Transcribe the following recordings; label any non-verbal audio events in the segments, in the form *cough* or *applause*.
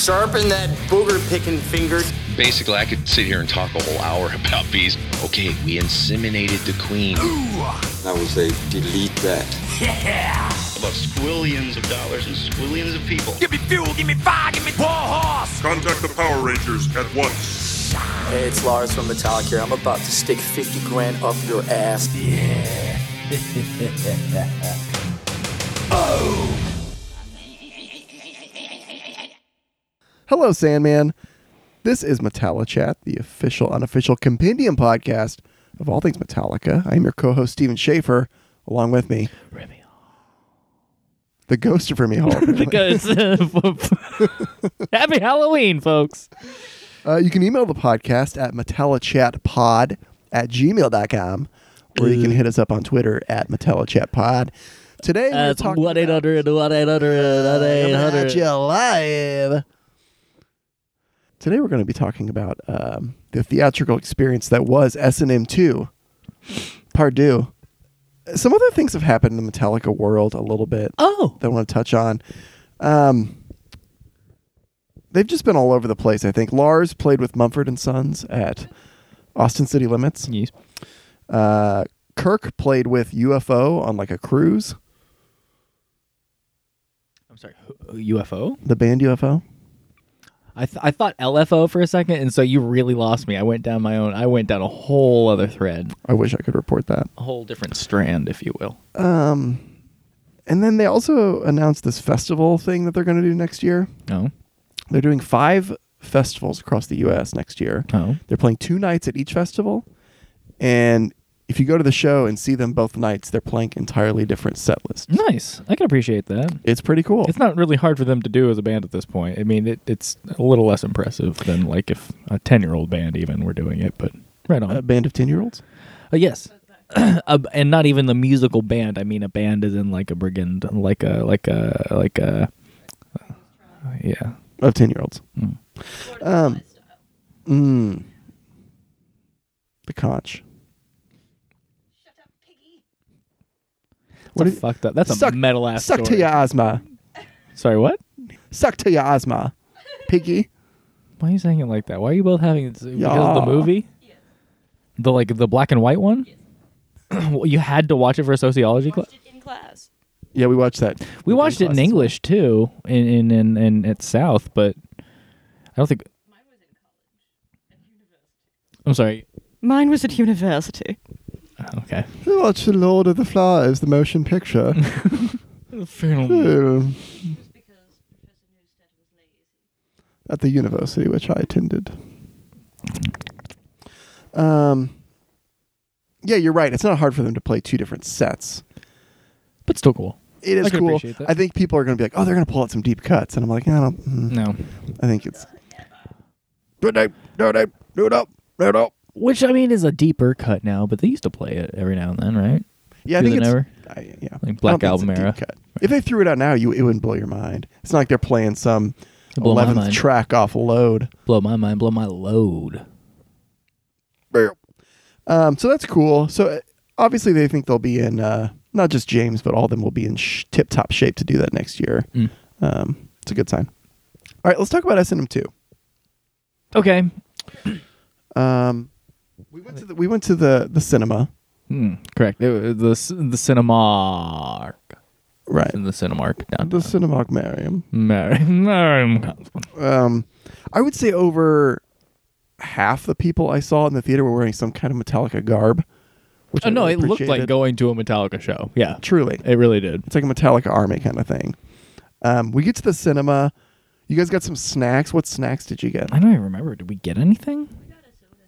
Sharpen that booger picking finger. Basically, I could sit here and talk a whole hour *laughs* about bees. Okay, we inseminated the queen. Ooh. I would say delete that. Yeah. About squillions of dollars and squillions of people. Give me fuel, give me fire, give me war horse. Contact the Power Rangers at once. Hey, it's Lars from Metallica here. I'm about to stick 50 grand up your ass. *laughs* Oh. Hello, Sandman. This is Metallica Chat, the official, unofficial compendium podcast of all things Metallica. I'm your co-host Steven Schaefer. Along with me, Remy. the ghost of Remy Hall. *laughs* Because *laughs* happy Halloween, folks. uh, you can email the podcast at metallichatpod at gmail.com, or you can hit us up on Twitter at metallichatpod. Today, we're That's talking what eight about- hundred, what eight hundred, what eight Coming at you live. Today we're going to be talking about um, the theatrical experience that was S and M two, part two. Some other things have happened in the Metallica world a little bit Oh, that I want to touch on. Um, they've just been all over the place. I think Lars played with Mumford and Sons at Austin City Limits. yes. Uh, Kirk played with UFO on like a cruise. I'm sorry. UFO. The band UFO. I th- I thought LFO for a second, and so you really lost me. I went down my own. I went down a whole other thread, I wish I could report that. a whole different strand, if you will. Um, and then they also announced this festival thing that they're going to do next year. Oh, They're doing five festivals across the U.S. next year. oh, They're playing two nights at each festival, and if you go to the show and see them both nights, they're playing entirely different set lists. nice. I can appreciate that. It's pretty cool. It's not really hard for them to do as a band at this point. I mean, it, it's a little less impressive than like if a ten-year-old band even were doing it. But right on. A band of ten year olds. Uh, yes, *clears throat* and not even the musical band. I mean, a band is in like a brigand, like a like a like a. uh, yeah. Of ten year olds. Um. Mm, the conch. What What a fucked up? That's a metal ass. Suck to story. your asthma. Sorry, what? Suck to your asthma. Piggy. Why are you saying it like that? Why are you both having it because of Yeah. the movie? The like the black and white one. Well, *clears throat* you had to watch it for a sociology class. In class. Yeah, we watched that. We watched it in class. English too, in in in, in at South, but I don't think. Mine was in college, at university. I'm sorry. Mine was at university. Okay. We watched The Lord of the Flies, the motion picture. *laughs* Um, at the university which I attended. Um, yeah, you're right. It's not hard for them to play two different sets. but still cool. It is I cool. I think people are going to be like, "Oh, they're going to pull out some deep cuts," and I'm like, "I don't." mm, No. I think it's. No, no, no, no, no, no, no, no. Which I mean is a deeper cut now, but they used to play it every now and then, right? Yeah, I Do think it's. never? I, yeah, Like Black Album era. cut. If they threw it out now, you it wouldn't blow your mind. It's not like they're playing some It'd blow my eleventh track off load. Blow my mind, blow my load. Um, so that's cool. So uh, obviously they think they'll be in uh, not just James, but all of them will be in sh- tip top shape to do that next year. Mm. Um, it's a good sign. All right, let's talk about S and M two. Okay. Um, we went to the, we went to the the cinema. Hmm, correct. It, the the Cinemark. Right. In the Cinemark The downtown. Cinemark Merriam. Mar- Mar- Um, I would say over half the people I saw in the theater were wearing some kind of Metallica garb. Which Oh, I no, really it looked like going to a Metallica show. Yeah, Truly, it really did. it's like a Metallica army kind of thing. Um, we get to the cinema. You guys got some snacks. What snacks did you get? I don't even remember. Did we get anything?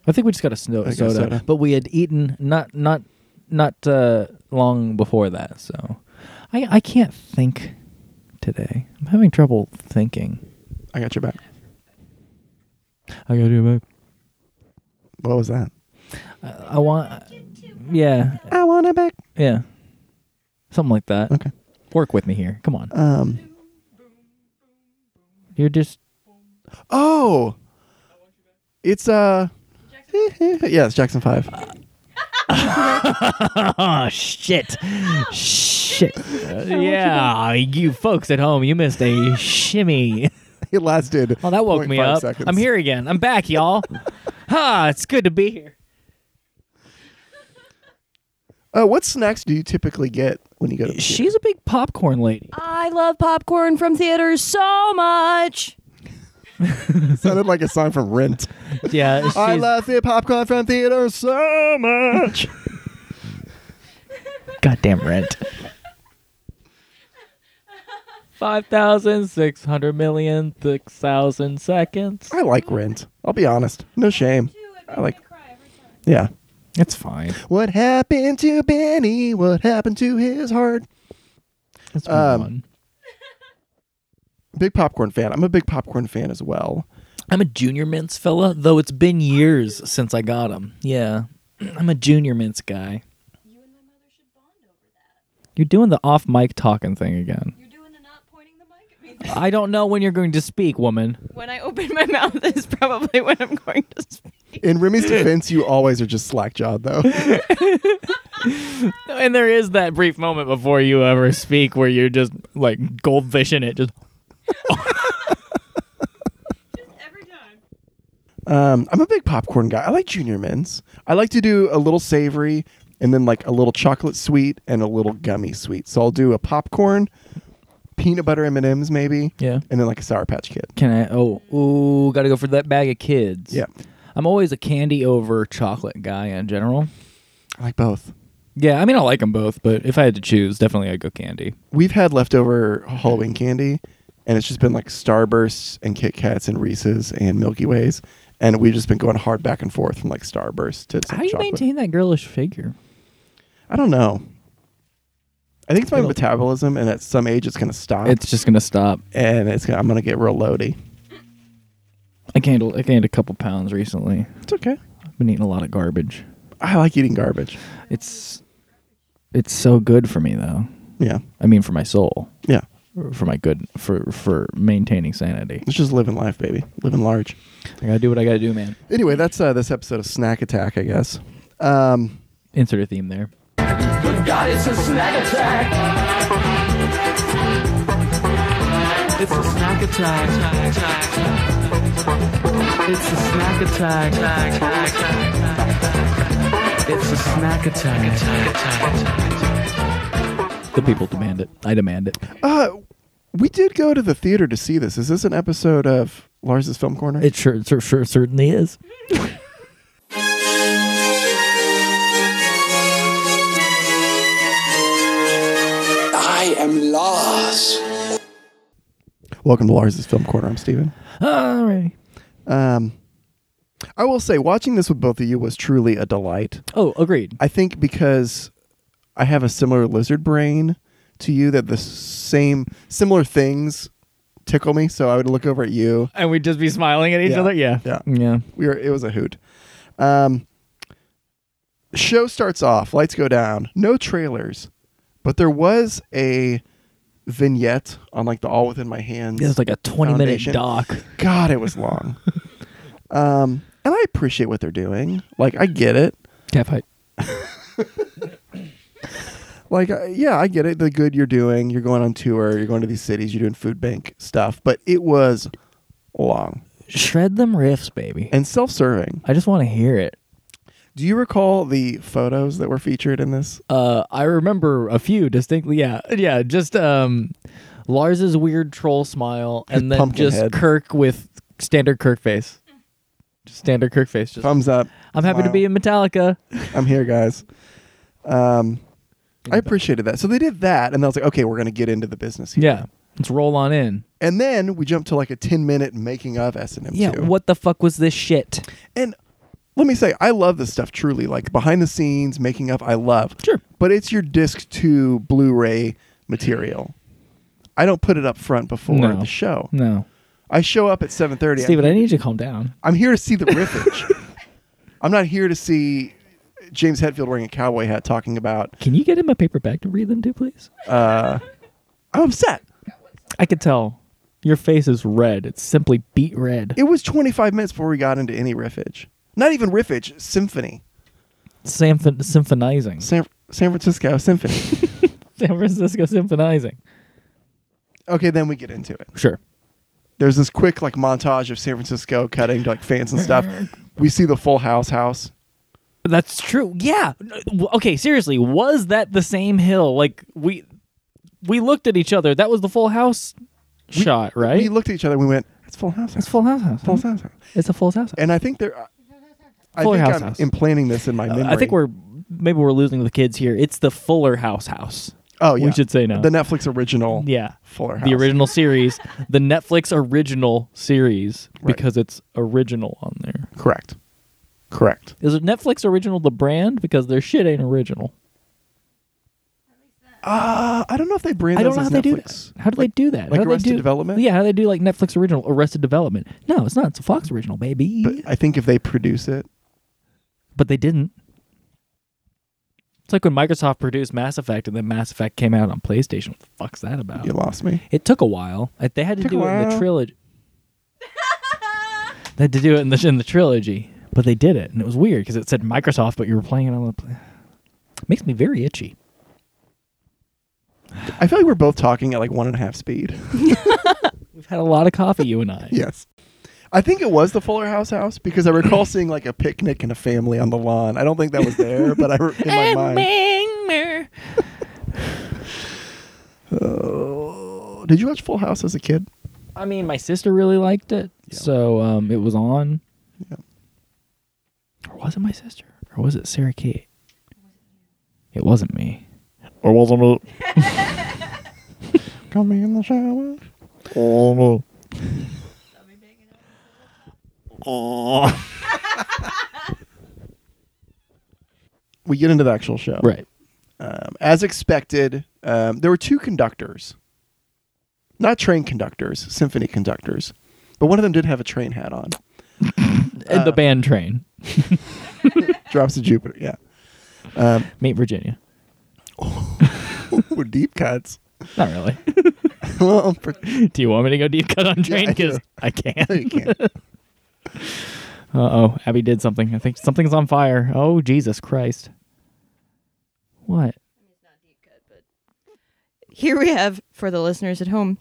I think we just got a snow I soda, soda. but we had eaten not not not uh, long before that. So I I can't think today. I'm having trouble thinking. I got your back. I got your back. What was that? I, I want. Yeah, I want it back. yeah, something like that. Okay. Work with me here. Come on. Um. You're just Oh. It's uh. *laughs* yeah, it's Jackson Five. oh *laughs* shit, shit. Uh, yeah, you folks at home, you missed a shimmy. *laughs* it lasted. Oh, that woke me up. Seconds. I'm here again. I'm back, y'all. ha! It's good to be here. Uh, what snacks do you typically get when you go to? The theater? She's a big popcorn lady. I love popcorn from theaters so much. *laughs* sounded like a song from Rent. Yeah, she's, I love the popcorn from theater so much. *laughs* goddamn rent. Five thousand six hundred million six thousand seconds. I like Rent. I'll be honest. No shame. I like. Yeah. It's fine. What happened to Benny? What happened to his heart? Let's move Um, on. Big popcorn fan. I'm a big popcorn fan as well. I'm a junior mints fella, though it's been years since I got them. Yeah, *clears throat* I'm a junior mints guy. You're doing the off mic talking thing again. You're doing the not pointing the mic at me. I don't know when you're going to speak, woman. When I open my *laughs* mouth is probably when I'm going to speak. In Remy's defense, you always are just slack jawed though. *laughs* And there is that brief moment before you ever speak where you're just like goldfish in it. Just Every time. Um, I'm a big popcorn guy. I like Junior Mints. I like to do a little savory and then like a little chocolate sweet and a little gummy sweet. So I'll do a popcorn, peanut butter M and M's maybe, yeah. and then like a Sour Patch Kid. Can I? Oh, ooh, got to go for that bag of kids. Yeah, I'm always a candy over chocolate guy in general. I like both. Yeah, I mean I like them both, but if I had to choose, definitely I'd go candy. We've had leftover Halloween candy, and it's just been like Starbursts and Kit Kats and Reese's and Milky Ways, and we've just been going hard back and forth from like Starburst to How do you chocolate. maintain that girlish figure? I don't know. I think it's my It'll- metabolism, and at some age it's gonna stop. It's just gonna stop. and it's gonna, I'm gonna get real loady. I gained I gained a couple pounds recently. It's okay. I've been eating a lot of garbage. I like eating garbage. It's it's so good for me though. Yeah, I mean for my soul, yeah. For my good, for for maintaining sanity. It's just living life, baby. Living large. I gotta do what I gotta do, man. Anyway, that's uh, this episode of Snack Attack, I guess. Um, Insert a theme there. God, it's a snack attack. It's a snack attack. It's a snack attack. It's a snack attack. The people demand it. I demand it. uh, we did go to the theater to see this. Is this an episode of Lars's Film Corner? It sure sure, sure certainly is. I am Lars. Welcome to Lars's Film Corner. I'm Steven. All right. Um, I will say, watching this with both of you was truly a delight. Oh, agreed. I think because I have a similar lizard brain to you, that the same similar things tickle me. So I would look over at you. And we'd just be smiling at each Yeah. other. Yeah. Yeah. Yeah. We were. It was a hoot. Um, show starts off. Lights go down. No trailers, but there was a vignette on like the All Within My Hands. It was like a 20 minute doc. God, it was long. um, and I appreciate what they're doing. Like I get it. Cat fight. *laughs* Like uh, yeah, I get it. The good you're doing. You're going on tour. You're going to these cities. You're doing food bank stuff. But it was long Shred them riffs, baby. and self-serving. I just want to hear it. Do you recall the photos that were featured in this? Uh, I remember a few distinctly. Yeah, yeah. Just um, Lars's weird troll smile, His and then pumpkin just head. Kirk with standard Kirk face. Just standard Kirk face. Just Thumbs up. I'm happy to smile. be in Metallica. I'm here, guys. Um, I appreciated that. So they did that, and I was like, okay, we're going to get into the business here. Yeah, let's roll on in. And then we jumped to like a 10 minute making of S and M. Yeah, what the fuck was this shit? And let me say, I love this stuff truly. Like behind the scenes, making of, I love. Sure. But it's your disc to Blu-ray material. I don't put it up front before No. the show. No, I show up at 7:30. Steven, I need you to calm down. I'm here to see the riffage. *laughs* I'm not here to see James Hetfield wearing a cowboy hat talking about. Can you get him a paper bag to read them into, please? Uh, *laughs* I'm upset. I could tell. Your face is red. It's simply beat red. It was 25 minutes before we got into any riffage. Not even riffage, symphony. Symph- symphonizing. San, San Francisco Symphony. *laughs* San Francisco symphonizing. okay, then we get into it. Sure. There's this quick like montage of San Francisco cutting to like fans and stuff. *laughs* We see the Full House house. That's true. Yeah. Okay, seriously, was that the same hill? Like we we looked at each other. That was the full house shot, right? We looked at each other. and We went, "It's Full House." it's full house house. Full House. house." It's a full house. And I think there. I Fuller think House I'm house. implanting this in my uh, memory. I think we're maybe we're losing the kids here. It's the Fuller House house. Oh yeah. We should say no. The Netflix original. yeah. Fuller House. The original series, the Netflix original series, Right. because it's original on there. Correct. Correct. Is it Netflix original the brand? Because their shit ain't original. Uh, I don't know if they brand I don't know how as they do Netflix. that. How do they do that? like how do they Arrested do, Development? Yeah, how do they do like Netflix original Arrested Development? No, it's not. It's a Fox original, baby. But I think if they produce it, but they didn't. It's like when Microsoft produced Mass Effect and then Mass Effect came out on PlayStation. What the fuck's that about? you lost me. It took a while. Like, They had to Took do it in the trilogy. they had to do it in the in the trilogy, but they did it, and it was weird because it said Microsoft, but you were playing it on the. Play- Makes me very itchy. I feel like we're both talking at like one and a half speed. *laughs* We've had a lot of coffee, you and I. *laughs* yes. I think it was the Fuller House house because I recall seeing like a picnic and a family on the lawn. I don't think that was there, but I re- in my *laughs* mind. Oh, did you watch Full House as a kid? I mean, my sister really liked it, so um, it was on. Yeah. Or was it my sister? Or was it Sarah Kate? It wasn't me. Or wasn't it? *laughs* Coming in the shower. Oh *laughs* no. We get into the actual show. Right. Um, as expected, um, there were two conductors, not train conductors, symphony conductors, but one of them did have a train hat on. And the band train. *laughs* Drops to Jupiter, yeah. Um, Meet Virginia. *laughs* with deep cuts. Not really. *laughs* well, for, do you want me to go deep cut on train? I do. Because I can't. no, you can't. Uh oh, Abby did something. I think something's on fire. Oh Jesus Christ! What? Here we have, for the listeners at home,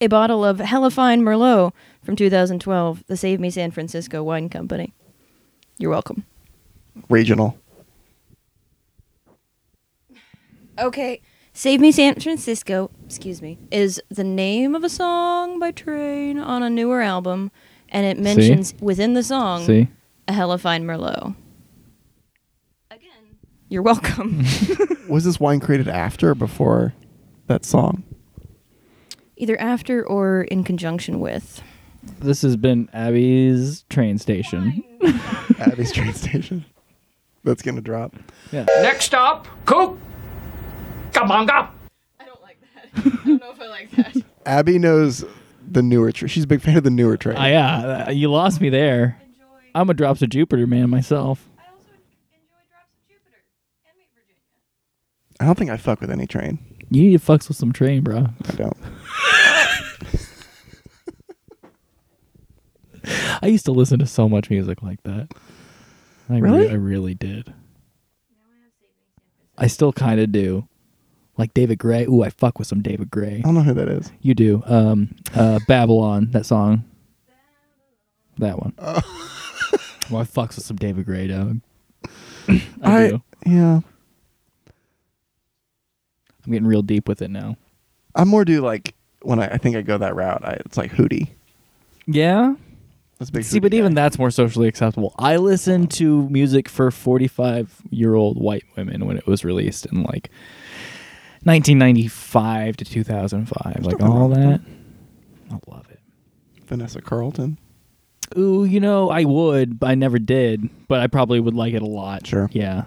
a bottle of Hella Merlot from 2012, the Save Me San Francisco Wine Company. You're welcome. Regional. Okay. Save Me San Francisco, excuse me, is the name of a song by Train on a newer album, and it mentions within the song See, a Hella Fine Merlot. Again, you're welcome. *laughs* Was this wine created after or before that song? Either after or in conjunction with. This has been Abby's train station. *laughs* Abby's train station. That's going to drop. Yeah. Next stop, Cook. Kabanga. I don't like that. I don't know if I like that. Abby knows the newer train. She's a big fan of the newer train. Ah, yeah, uh, you lost me there. I'm a drops of Jupiter man myself. I also enjoy Drops of Jupiter and Meet Virginia. I don't think I fuck with any train. You need to fucks with some train, bro. I don't. *laughs* I used to listen to so much music like that. I Really? I really did. I still kind of do. Like David Gray. Ooh, I fuck with some David Gray. I don't know who that is. You do. Um, uh, Babylon, that song. That one. *laughs* well, I fucks with some David Gray, dog. *coughs* I, I- do. Yeah. I'm getting real deep with it now. I'm more do like when I, I think I go that route. I, it's like Hootie. Yeah. That's a big. See, but even that's more socially acceptable. I listened to music for 45 year old white women when it was released in like 1995 to 2005. Like nothing all wrong with that. I love it. Vanessa Carlton. Ooh, you know, I would, but I never did. But I probably would like it a lot. Sure. Yeah.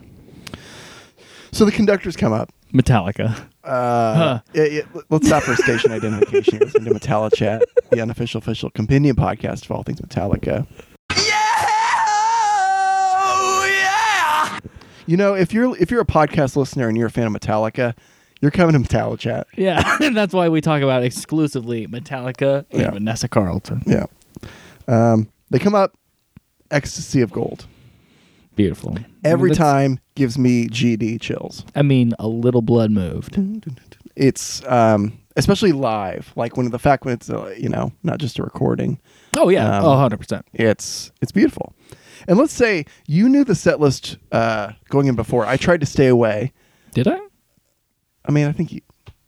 So the conductors come up. Metallica. Uh, Huh. yeah, yeah, let's stop for station identification. Listen to Metallica Chat, the unofficial official companion podcast for all things Metallica. Yeah! You know, if you're if you're a podcast listener and you're a fan of Metallica, you're coming to Metallica Chat. Yeah. and *laughs* that's why we talk about exclusively Metallica and Yeah. Vanessa Carlton. Yeah. Um, they come up, ecstasy of gold. Beautiful. Every That's- time gives me GD chills. I mean, a little blood moved. It's um, especially live. Like when the fact when it's uh, you know not just a recording. Oh yeah, Um, oh 100 percent. It's it's beautiful. And let's say you knew the set list uh, going in before. I tried to stay away. Did I? I mean, I think you,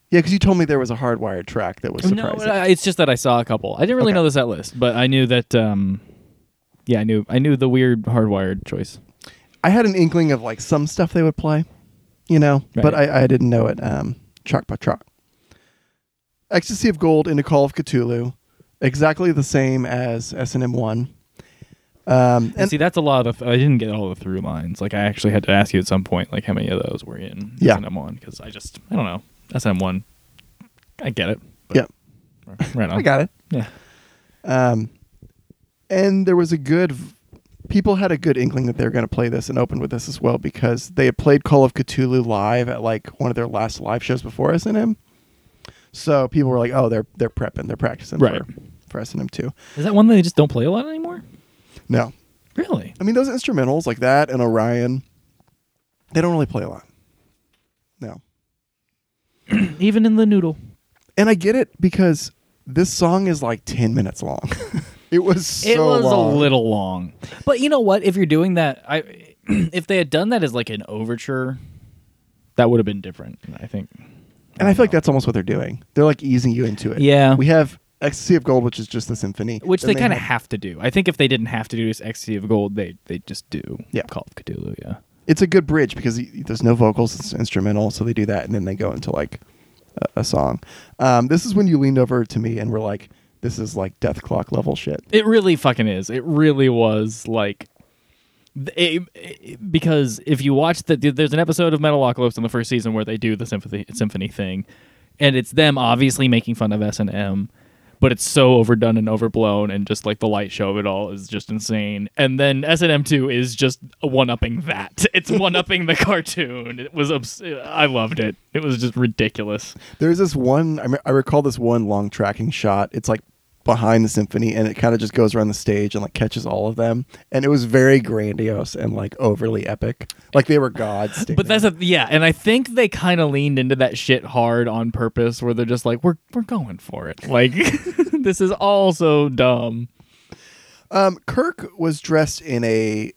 yeah, because you told me there was a hardwired track that was No, surprising. uh, it's just that I saw a couple. I didn't really Okay. know the set list, but I knew that. Um, yeah, I knew I knew the weird hardwired choice. I had an inkling of like some stuff they would play, you know, but I, I didn't know it um, track by track. Ecstasy of Gold into Call of Cthulhu, exactly the same as S and M one. Um, And and see, that's a lot of. I didn't get all the through lines. Like I actually had to ask you at some point, like how many of those were in Yeah. SNM one because I just I don't know SNM one. I get it. yeah, Right on. *laughs* I got it. Yeah. Um, and there was a good. People had a good inkling that they were going to play this and open with this as well because they had played Call of Cthulhu live at like one of their last live shows before S and M. So people were like, "Oh, they're they're prepping, they're practicing Right. for for S and M two. Is that one that they just don't play a lot anymore? No, Really? I mean those instrumentals like that and Orion, they don't really play a lot. No, *clears throat* Even in the noodle. and I get it because this song is like ten minutes long. *laughs* it was so it was long. a little long. But you know what? If you're doing that, I *clears throat* if they had done that as like an overture, that would have been different. I think. And I feel like that's almost what they're doing. They're like easing you into it. Yeah. We have Ecstasy of Gold, which is just the symphony. Which Then they kind of have- have to do. I think if they didn't have to do this Ecstasy of Gold, they they just do Yeah. Call of Cthulhu. Yeah. It's a good bridge because there's no vocals, it's instrumental, so they do that, and then they go into like a, a song. Um, this is when you leaned over to me and were like, "This is like Dethklok level shit." It really fucking is. It really was like. it- it- because if you watch the there's an episode of Metalocalypse in the first season where they do the symphony symphony thing, and it's them obviously making fun of S and M, but it's so overdone and overblown, and just like the light show of it all is just insane. And then S and M two is just one upping that. *laughs* It's one upping the cartoon. It was abs- I loved it. It was just ridiculous. There's this one. I, me- I recall this one long tracking shot. It's like behind the symphony, and it kind of just goes around the stage and like catches all of them, and it was very grandiose and like overly epic, like they were gods. But that's a yeah, and I think they kind of leaned into that shit hard on purpose, where they're just like, we're we're going for it. *laughs* Like *laughs* this is all so dumb. Um, Kirk was dressed in a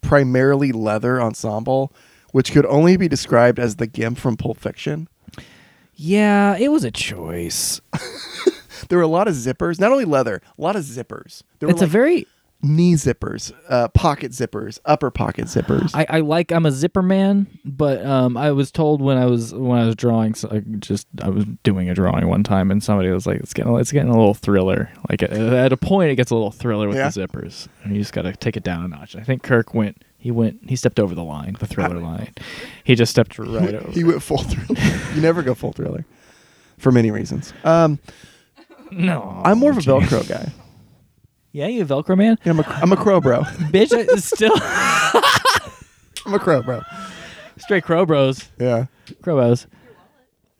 primarily leather ensemble, which could only be described as the Gimp from Pulp Fiction. Yeah, it was a choice. *laughs* There were a lot of zippers, not only leather, a lot of zippers. There were It's a very knee zippers, uh, pocket zippers, upper pocket zippers. I, I like I'm a zipper man, but um, I was told when I was when I was drawing, so I just I was doing a drawing one time, and somebody was like, "It's getting it's getting a little thriller." Like at, at a point, it gets a little thriller with Yeah. the zippers, and you just got to take it down a notch. I think Kirk went he went he stepped over the line, the thriller line. He just stepped right over. he went full thriller. you never go full thriller for many reasons. Um, no, I'm more of a James. Velcro guy. Yeah, you a Velcro man, Yeah, I'm a, I'm a crow bro. *laughs* bitch. I- Still *laughs* I'm a crow bro. straight crow bros, Yeah. crow bros.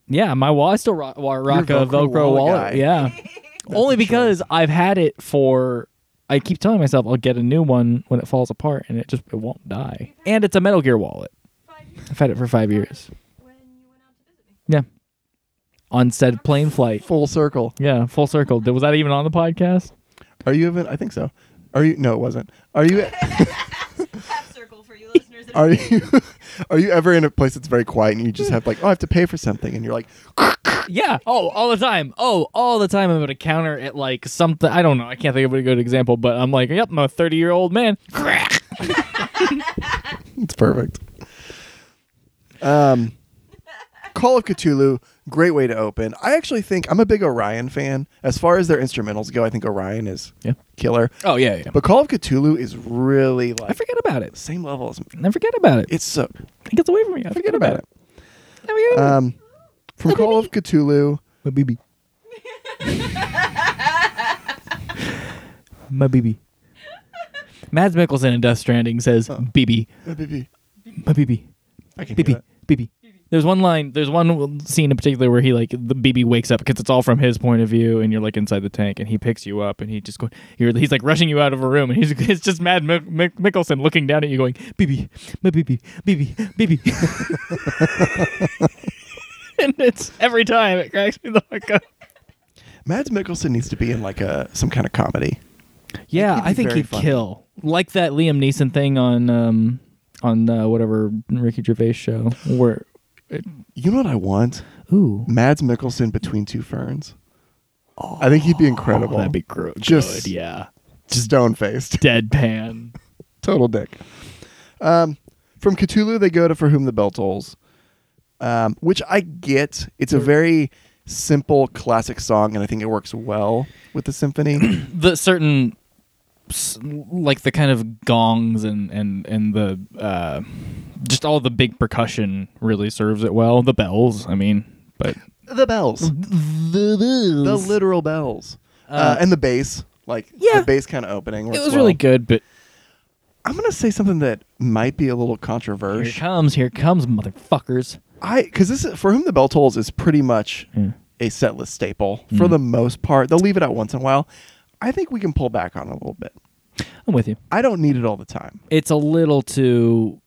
Yeah, my wall. I still rock, rock a a Velcro Velcro wallet wallet. guy. Yeah, *laughs* only a because I've had it for. I keep telling myself I'll get a new one when it falls apart, and it just it won't die. And it's a Metal Gear wallet. I've had it for five years. Yeah, on said plane flight. Full circle. Yeah, full circle. Did- Was that even on the podcast? Are you even? I think so. Are you? No, it wasn't. Are you? *laughs* Half circle for you listeners. Are you? *laughs* Are you ever in a place that's very quiet and you just have like, oh, I have to pay for something, and you're like, *laughs* Yeah. Oh, all the time. Oh, all the time. I'm at a counter at like something. I don't know. I can't think of a good example, but I'm like, yep, I'm a 30 year old man. It's perfect. Um, Call of Cthulhu, great way to open. I actually think I'm a big Orion fan. As far as their instrumentals go, I think Orion is Yeah. killer. Oh yeah, yeah. But Call of Cthulhu is really like I forget about it. same level as I forget about it. it's so It gets away from me. I forget about it. I forget about Um, from Call of Cthulhu. My BB. My BB. Mads Mikkelsen in Death Stranding says, "BB, uh, BB. my BB, I can BB. BB." There's one line. There's one scene in particular where he like the BB wakes up because it's all from his point of view, and you're like inside the tank, and he picks you up, and he just go. You're, he's like rushing you out of a room, and he's *laughs* it's just Mad Mik- Mik- Mikkelsen looking down at you, going, "BB, my BB, BB, BB." and it's every time it cracks me the fuck up. Mads Mikkelsen needs to be in like a some kind of comedy. Yeah, I think he'd funny. kill like that Liam Neeson thing on um on uh, whatever Ricky Gervais show where You know what I want? ooh Mads Mikkelsen between two ferns. I think he'd be incredible. Oh, that'd be gro- Just- good. Yeah, just stone faced. *laughs* deadpan. Total dick. Um, from Cthulhu, they go to For Whom the Bell Tolls, um, which I get. It's a very simple, classic song, and I think it works well with the symphony. *clears throat* the certain s- like the kind of gongs and and and the uh just all the big percussion really serves it well the bells i mean but the bells, the the literal bells, uh, and the bass, like yeah. the bass kind of opening. it works was well. really good but I'm gonna say something that might be a little controversial. here controversial. comes here comes motherfuckers I because this is, for whom the bell tolls is pretty much Yeah. a set list staple for the most part. They'll leave it out once in a while. I think we can pull back on it a little bit. i'm with you I don't need it all the time. it's a little too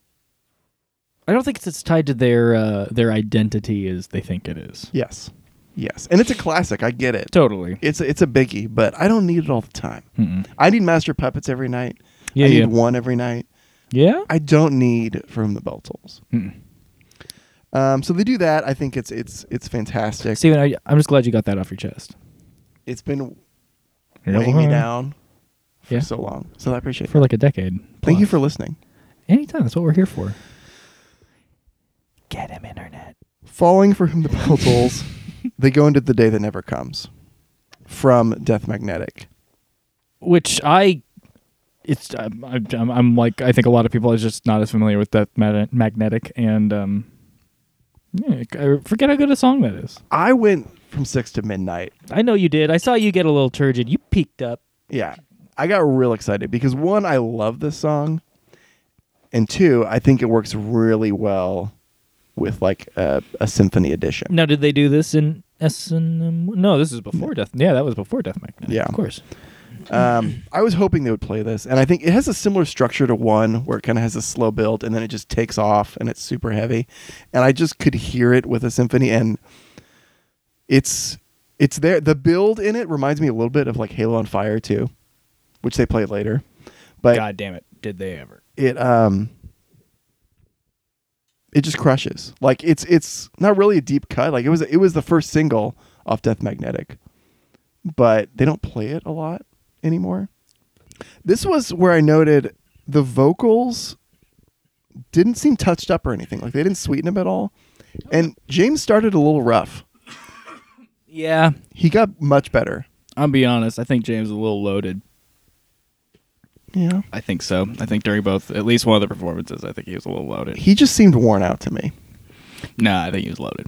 i don't think it's, it's tied to their uh their identity as they think it is Yes, yes, and it's a classic. I get it. totally It's a, it's a biggie, but I don't need it all the time. Mm-mm. I need Master Puppets every night. Yeah, I need yeah. one every night. yeah I don't need From the Bell Tolls. Um, so they do that. I think it's it's it's fantastic. steven I, i'm just glad you got that off your chest It's been weighing me down for Yeah. so long. So I appreciate for it. like a decade Thank you plus. for listening. anytime that's what we're here for get him internet Falling for whom the bell tolls, *laughs* they go into the day that never comes. From Death Magnetic. which I, it's I'm, I'm, I'm like I think a lot of people are just not as familiar with that mag- magnetic and um, yeah, I forget how good a song that is. I went from six to midnight. I know you did. I saw you get a little turgid. You peaked up. Yeah, I got real excited because one, I love this song, and two, I think it works really well with like a, a symphony edition. Now, did they do this in S and no? This is before Death. Yeah, that was before Death Magnetic. Yeah. of course. Um, I was hoping they would play this, and I think it has a similar structure to one where it kind of has a slow build and then it just takes off and it's super heavy, and I just could hear it with a symphony, and it's it's there. The build in it reminds me a little bit of like Halo on Fire too, which they play later, but God damn it! Did they ever? it um it just crushes. Like it's it's not really a deep cut. Like it was it was the first single off Death Magnetic. But they don't play it a lot anymore. This was where I noted the vocals didn't seem touched up or anything. Like they didn't sweeten them at all. And James started a little rough. Yeah, He got much better. I'll be honest. I think James is a little loaded. Yeah. I think so. I think during both, at least one of the performances, I think he was a little loaded. He just seemed worn out to me. Nah, I think he was loaded.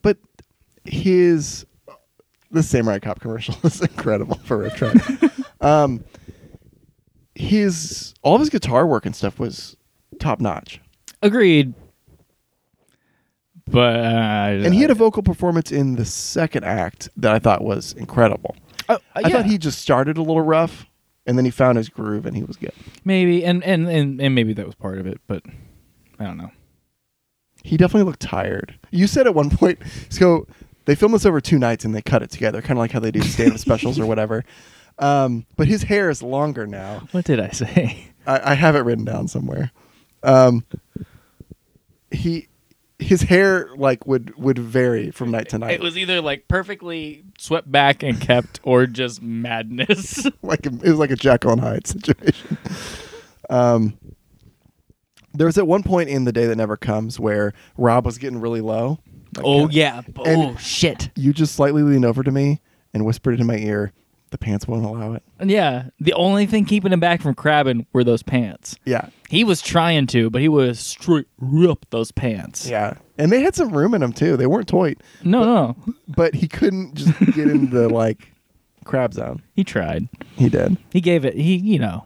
But his the Samurai Cop commercial *laughs* is incredible for RiffTrax. *laughs* um, his all of his guitar work and stuff was top notch, Agreed. But uh, and he had a vocal performance in the second act that I thought was incredible. Oh, I thought he just started a little rough, and then he found his groove, and he was good. maybe, and, and and and maybe that was part of it, but I don't know. He definitely looked tired. You said at one *laughs* point, so they filmed this over two nights and they cut it together, kind of like how they do *laughs* stand-up specials or whatever. Um, but his hair is longer now. What did I say? I, I have it written down somewhere. Um, he his hair like would would vary from night to night. It was either like perfectly swept back and kept, or just madness. *laughs* like a, it was like a Jekyll and Hyde situation. Um, there was at one point in the day that never comes where Rob was getting really low. Like, oh yeah. And- oh shit. You just slightly leaned over to me and whispered into my ear, "The pants won't allow it." Yeah. The only thing keeping him back from crabbing were those pants. Yeah, He was trying to, but he was straight rip those pants. yeah, and they had some room in them too. They weren't tight. No, no. but he couldn't just get in the like crab zone. He tried. He did. He gave it. He, you know,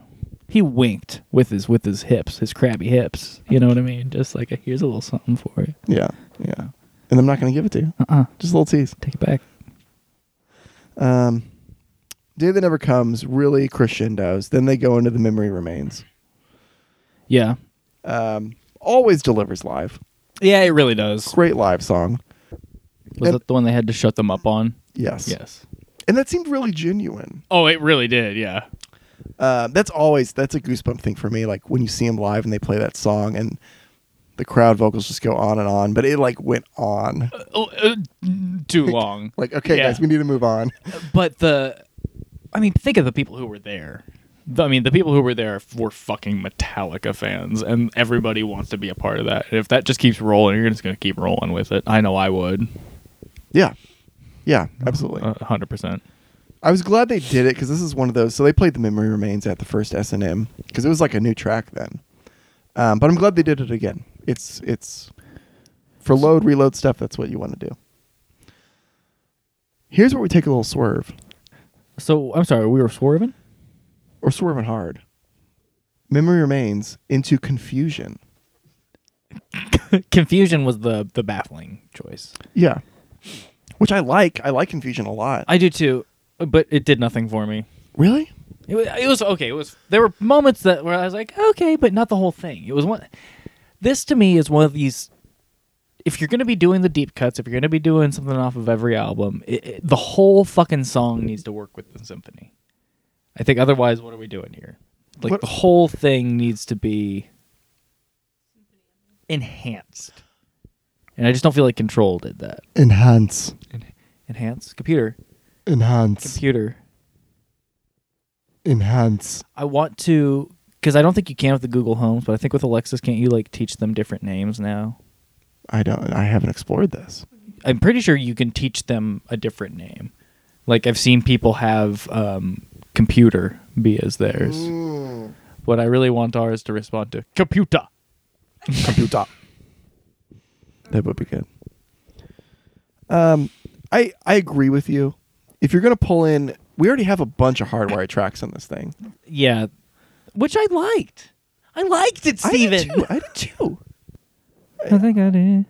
he winked with his with his hips, his crabby hips. You know what I mean? Just like a, here's a little something for you. Yeah, yeah. And I'm not going to give it to you. Uh-uh. Just a little tease. Take it back. Um, Day That Never Comes really crescendos. Then they go into The Memory Remains. Yeah. Um, always delivers live. Yeah, it really does. Great live song. Was And- it the one they had to shut them up on? Yes. Yes. And that seemed really genuine. Oh, it really did. Yeah. Uh, that's always that's a goosebump thing for me. Like when you see them live and they play that song and the crowd vocals just go on and on, but it like went on. Oh, uh, too *laughs* long. Like okay, Yeah. guys, we need to move on. But the, I mean, think of the people who were there. The- I mean, the people who were there were fucking Metallica fans, and everybody wants to be a part of that. And if that just keeps rolling, you're just going to keep rolling with it. I know I would, Yeah, yeah, absolutely. a hundred percent. I was glad they did it because this is one of those. So they played the Memory Remains at the first S and M because it was like a new track then. Um, but I'm glad they did it again. It's it's for load reload stuff. That's what you want to do. Here's where we take a little swerve So I'm sorry, we were swerving. Or swerving hard. Memory Remains into confusion. *laughs* Confusion was the the baffling choice. Yeah, which I like. I like confusion a lot. I do too, but it did nothing for me. really? It was, it was okay. It was there were moments that where I was like, okay, but not the whole thing. It was one. This to me is one of these. If you're going to be doing the deep cuts, if you're going to be doing something off of every album, it, it- the whole fucking song needs to work with the symphony. I think otherwise, what are we doing here? Like What- the whole thing needs to be enhanced, and I just don't feel like Control did that. Enhance, Enhance computer, enhance, computer. enhance. I want to because I don't think you can with the Google Homes, but I think with Alexas, can't you like teach them different names now? I don't. I haven't explored this. I'm pretty sure you can teach them a different name. Like I've seen people have um, computer be as theirs. What I really want ours to respond to computer. computer. *laughs* That would be good. Um, I I agree with you. If you're gonna pull in, we already have a bunch of hardwired *coughs* tracks on this thing. Yeah, which I liked. I liked it, Steven. I did too. I did too. I think I did.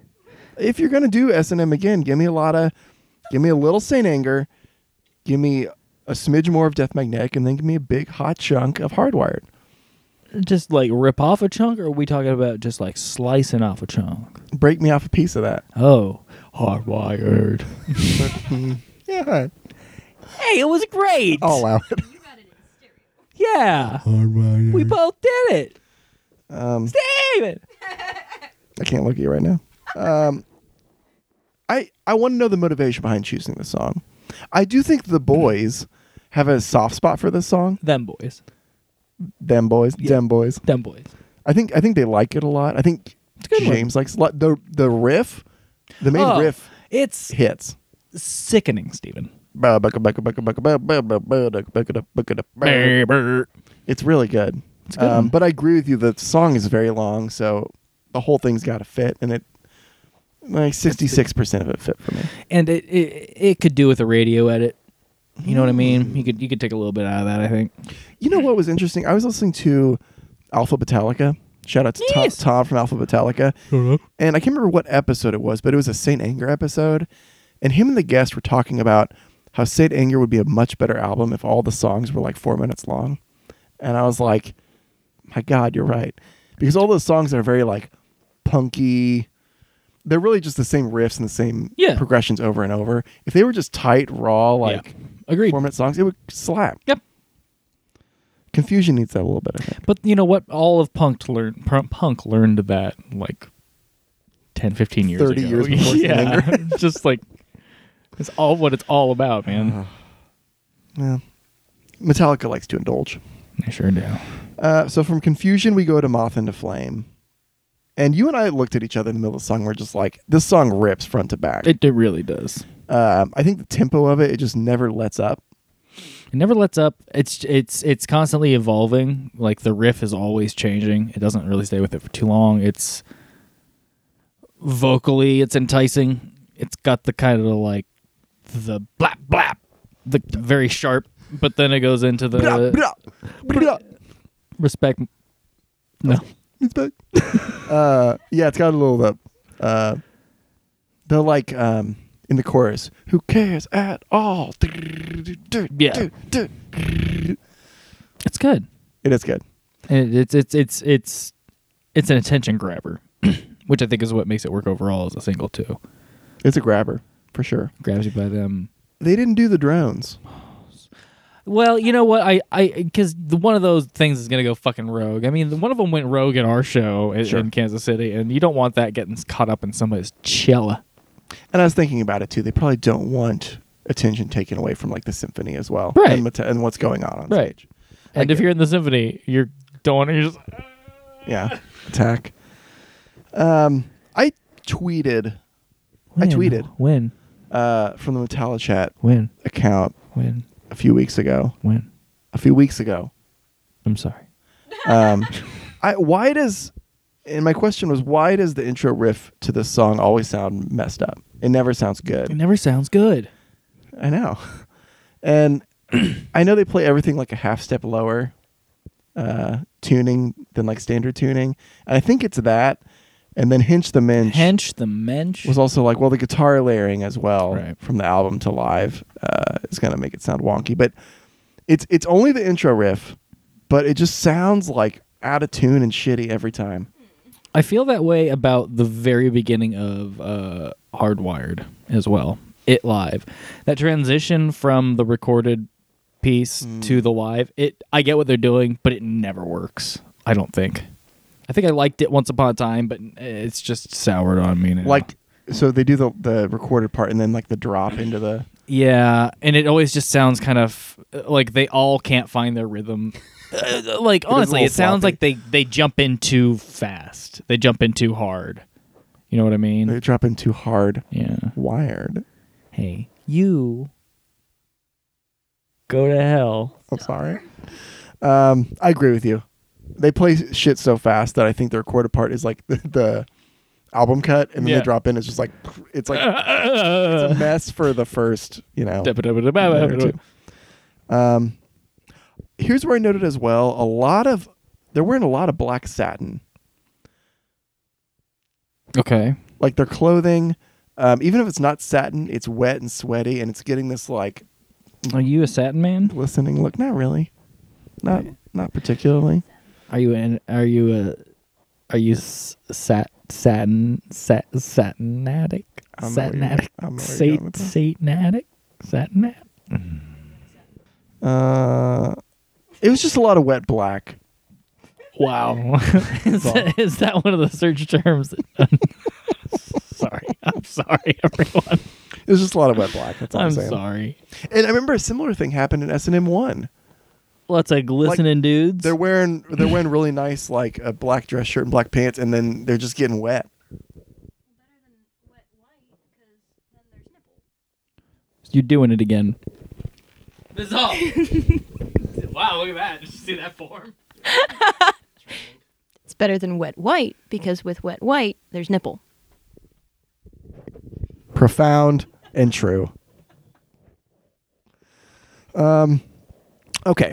If you're gonna do S and M again, give me a lot of, give me a little Saint Anger, give me a smidge more of Death Magnetic, and then give me a big hot chunk of hardwired. Just like rip off a chunk, or are we talking about just like slicing off a chunk? Break me off a piece of that. Oh, hardwired. *laughs* Yeah. Hey, it was great. I'll allow it. Yeah. We both did it. Um, Steven. I can't look at you right now. Um, I I want to know the motivation behind choosing this song. I do think the boys have a soft spot for this song. Them boys. Them boys, them boys. Them boys. I think I think they like it a lot. I think good one. James likes a lot. the the riff. The main Oh, riff It's hits. sickening, Stephen. It's really good. It's good Um, but I agree with you. The song is very long, so the whole thing's got to fit, and it like sixty six percent of it fit for me. And it, it it could do with a radio edit. You know what I mm-hmm. mean? You could you could take a little bit out of that, I think. You know what was interesting? I was listening to Alpha Metallica. Shout out to Tom- Yes. Tom, from Alpha Metallica. Uh-huh. And I can't remember what episode it was, but it was a Saint Anger episode. And him and the guest were talking about how Saint Anger would be a much better album if all the songs were like four minutes long. And I was like, my God, you're right. Because all those songs are very like punky. They're really just the same riffs and the same Yeah. progressions over and over. If they were just tight, raw, like Agreed. four minute songs, it would slap. Yep. Confusion needs that a little bit, I think. But you know what? All of punk learned punk learned that like 10, 15 years 30 ago. years *laughs* before yeah. *laughs* Just like it's all what it's all about, man. *sighs* Yeah. Metallica likes to indulge. I sure do. Uh, so from confusion, we go to Moth into Flame. And you and I looked at each other in the middle of the song. We're just like, this song rips front to back. It, it really does. Um, I think the tempo of it, it just never lets up. It never lets up. It's it's it's constantly evolving. Like the riff is always changing. It doesn't really stay with it for too long. It's vocally it's enticing. It's got the kind of like the blap blap, the very sharp, but then it goes into the Blah, blah, blah. respect. No, back. *laughs* uh, yeah, it's got a little the, uh, the like um, in the chorus. Who cares at all? Yeah. it's good. it is good. And it's it's it's it's it's an attention grabber. *clears throat* which I think is what makes it work overall as a single too. It's a grabber for sure. Grabs you by them. They didn't do the drones. Well, you know what? I I because one of those things is gonna go fucking rogue. I mean, one of them went rogue at our show in, Sure. in Kansas City, and you don't want that getting caught up in somebody's cella. And I was thinking about it too. They probably don't want attention taken away from like the symphony as well, Right. And, and what's going on on Right. stage. And if get- you're in the symphony, you're don't you're just yeah, attack. Um, I tweeted, I tweeted when uh, from the Metallichat when account when a few weeks ago. when. A few weeks ago. I'm sorry. Um, I why does and my question was why does the intro riff to this song always sound messed up? It never sounds good. It never sounds good. I know. *laughs* And *clears throat* I know they play everything like a half step lower uh, tuning than like standard tuning. And I think it's that. And then Hinch the Minch Hench the mensch. was also like, well, the guitar layering as well Right. from the album to live uh, is going to make it sound wonky. But it's it's only the intro riff, but it just sounds like out of tune and shitty every time. I feel that way about the very beginning of uh, Hardwired as well. It live, that transition from the recorded piece Mm. to the live. It I get what they're doing, but it never works. I don't think. I think I liked it once upon a time, but it's just soured on me now. Like, so they do the the recorded part and then like the drop into the. yeah, and it always just sounds kind of like they all can't find their rhythm. Uh, like honestly, little it sounds sloppy. like they they jump in too fast. They jump in too hard. You know what I mean? They drop in too hard. Yeah. Wired. hey, you go to hell. I'm sorry. Um, I agree with you. They play shit so fast that I think the recorded part is like *laughs* the, the album cut, and then Yeah. they drop in. It's just like *laughs* it's like it's a *laughs* mess for the first, you know. minute or two. Um, here's where I noted as well a lot of they're wearing a lot of black satin, Okay. like their clothing. Um, even if it's not satin, it's wet and sweaty, and it's getting this like Are you a satin man? Listening, look. Not really, not not particularly. Are you an are you a are you sat satin sat satinatic I don't know where you're- satinatic I don't know where you're sat going with that. satinatic? Uh, it was just a lot of wet black. Wow. *laughs* is, that, is that one of the search terms? *laughs* sorry. I'm sorry, everyone. It was just a lot of wet black. That's all I'm, I'm saying. sorry. And I remember a similar thing happened in S and M one. Lots of glistening dudes. They're wearing they're wearing really nice like a black dress shirt and black pants, and then they're just getting wet. You're doing it again. This *laughs* all. wow, look at that. Did you see that form? It's better than wet white because with wet white, there's nipple. Profound and true. Um, okay.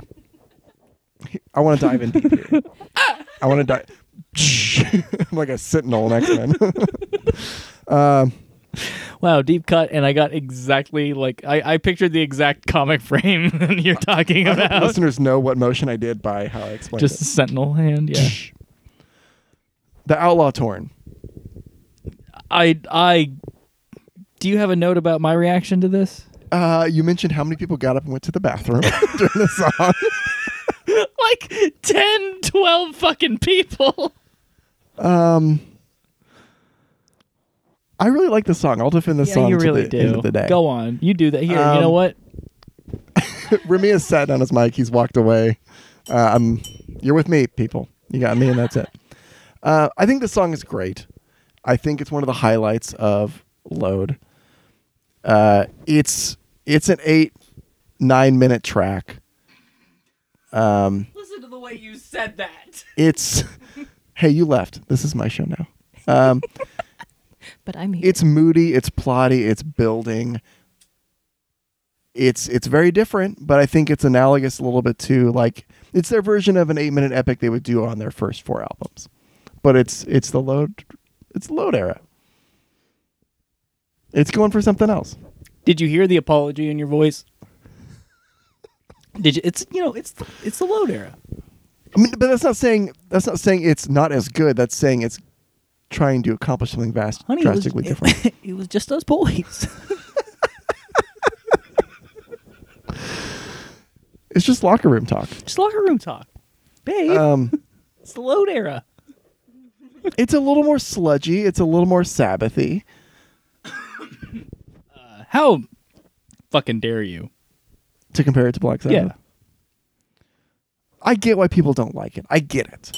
I want to dive in deep here. *laughs* I want to dive. I'm like a sentinel in X Men. *laughs* um, *laughs* Wow, deep cut, and I got exactly like I, I pictured the exact *laughs* comic frame *laughs* you're talking about. listeners know what motion I did by how I explained Just a it. sentinel hand, yeah. The Outlaw Torn. I I do you have a note about my reaction to this? Uh, you mentioned how many people got up and went to the bathroom during the song. like 10, 12 fucking people. Um, I really like the song. I'll defend the yeah, song you to really the do. end of the day. Go on. You do that. Here, you Um, know what? *laughs* Remy has sat down his mic. He's walked away. Uh, I'm, you're with me, people. You got me, and that's it. Uh, I think the song is great. I think it's one of the highlights of Load. Uh, it's it's an eight nine minute track. Um, Listen to the way you said that. it's *laughs* hey, you left. This is my show now. Um, *laughs* But I'm here. it's moody, it's plotty, it's building. It's it's very different, but I think it's analogous a little bit to like it's their version of an eight minute epic they would do on their first four albums. But it's it's the load it's the load era. It's going for something else. Did you hear the apology in your voice? Did you? It's you know it's the, it's the load era. I mean, but that's not saying that's not saying it's not as good. That's saying it's trying to accomplish something vast, Honey, it was- drastically *laughs* different. it was just us boys. *laughs* It's just locker room talk. just locker room talk, babe. Um, *laughs* it's the load era. it's a little more sludgy. It's a little more Sabbathy. How fucking dare you? to compare it to Black Sabbath. Yeah. I get why people don't like it. I get it.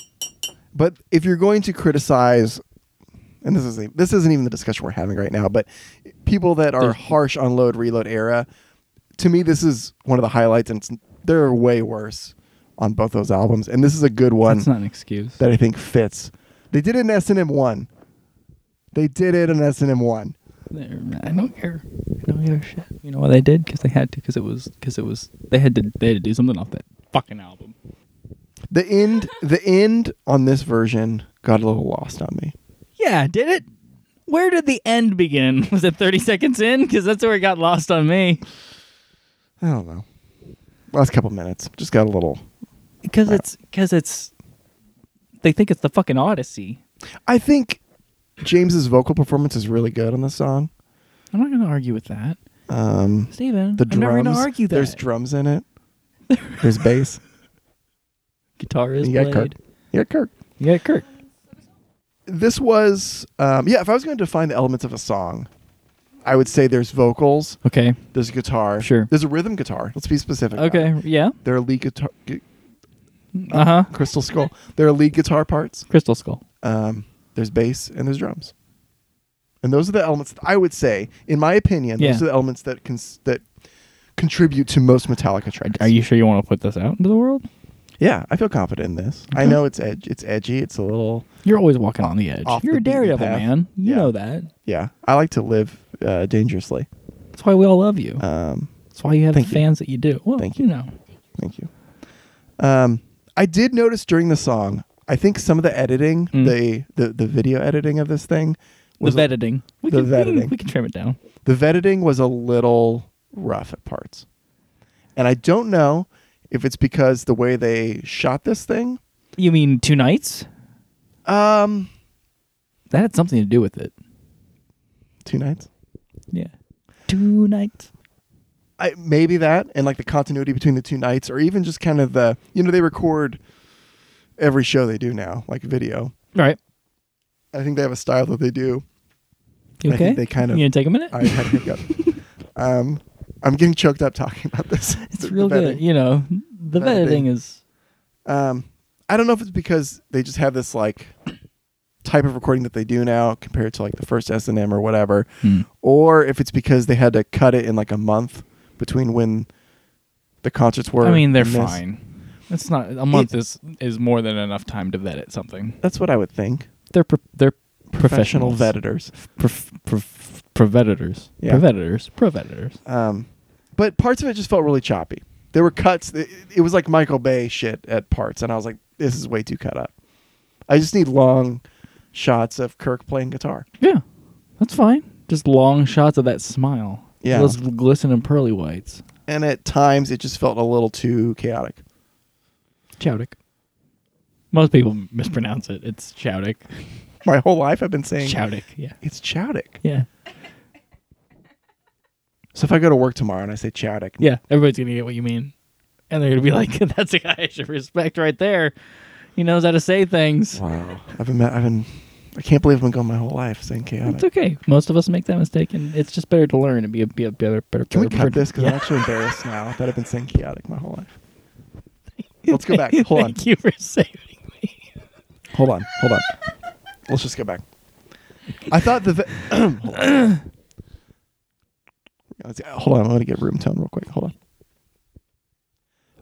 But if you're going to criticize and this isn't this isn't even the discussion we're having right now, but people that are harsh on load reload era, to me this is one of the highlights and it's, they're way worse on both those albums and this is a good one That's not an excuse. that I think fits. They did it in S&M 1. They did it in S&M 1. I don't care. I don't give a shit. You know why they did? Because they had to. Because it was. Because it was. They had to. They had to do something off that fucking album. The end the end on this version got a little lost on me. Yeah, did it? Where did the end begin? *laughs* Was it 30 seconds in? Because that's where it got lost on me. I don't know. Last couple minutes just got a little. Because it's. Because it's. They think it's the fucking Odyssey. I think James's vocal performance is really good on this song. I'm not going to argue with that, Um, Steven. the I'm never drums. going to argue that. There's drums in it. *laughs* There's bass. guitar is You got played. Kirk. You got Kirk. You got Kirk. This was, um, yeah. If I was going to define the elements of a song, I would say there's vocals, Okay. there's guitar, Sure. There's a rhythm guitar. Let's be specific. Okay. Yeah. There are lead guitar, gu- Uh huh. crystal skull. There are lead guitar parts. Crystal Skull. Um, there's bass and there's drums. And those are the elements that I would say, in my opinion, Yeah. those are the elements that cons- that contribute to most Metallica tracks. Are you sure you want to put this out into the world? Yeah, I feel confident in this. I know it's edge. It's edgy. It's a little. You're always walking on the edge. Off You're the a beaten daredevil, path. man. You Yeah. know that. Yeah, I like to live uh, dangerously. That's why we all love you. Um, That's why you have the thank you. fans that you do. Well, Thank you know. thank you. Um, I did notice during the song. I think some of the editing, Mm. the, the the video editing of this thing, The was a- vetting. We the can, we can- vetting. We can trim it down. the editing was a little rough at parts, and I don't know if it's because the way they shot this thing. You mean two nights? Um, That had something to do with it. two nights. Yeah. Two nights. I, maybe that and like the continuity between the two nights or even just kind of the you know they record every show they do now like video Right. i think they have a style that they do okay? think they kind of- You gonna take a minute? i had a hiccup *laughs* um i'm getting choked up talking about this *laughs* it's The- the real good. You know, the Vetting. vetting is. um i don't know if it's because they just have this like type of recording that they do now compared to like the first s&m or whatever Hmm. or if it's because they had to cut it in like a month between when the concerts were I mean, they're and fine. It's not a month is is more than enough time to vet it something. that's what i would think They're pro- they're professional vettors Prof- prof- proveditors. Yeah. Proveditors. Proveditors. Um, but parts of it just felt really choppy. There were cuts. It, it was like Michael Bay shit at parts, and I was like, "This is way too cut up." I just need long shots of Kirk playing guitar. Yeah, that's fine. Just long shots of that smile. Yeah. those glistening pearly whites. And at times, it just felt a little too chaotic. Chowdick. Most people mispronounce it. It's Chowdick. *laughs* My whole life, I've been saying Chowdick. Yeah. it's Chowdick. Yeah. So if I go to work tomorrow and I say Chowdick, Yeah. Everybody's gonna get what you mean, and they're gonna be *laughs* like, "That's a guy I should respect right there. He knows how to say things." wow, I've been, I've been, I can't believe I've been going my whole life saying chaotic. It's okay. Most of us make that mistake, and it's just better to learn and be a be a better better. Can we better cut this? Because. I'm actually embarrassed now that I've been saying chaotic my whole life. *laughs* Let's go back. Hold on. Thank you for saving me. Hold on, hold on. Let's just go back. I thought the. *clears throat* hold, on. Let's- hold on, I'm gonna get room tone real quick. Hold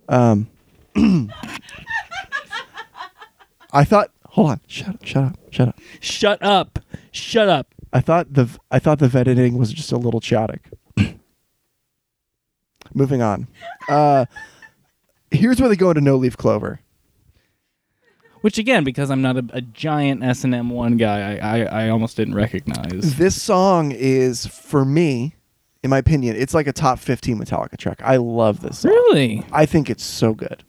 on. Um, *clears throat* I thought. Hold on. Shut up. Shut up. Shut up. Shut up. Shut up. I thought the I thought the vet editing was just a little chaotic. *clears throat* Moving on. Uh, here's where they go into no leaf clover. Which again, because I'm not a, a giant S and M one guy, I, I I almost didn't recognize. This song is, for me, in my opinion, it's like a top 15 Metallica track. I love this song. Really? I think it's so good.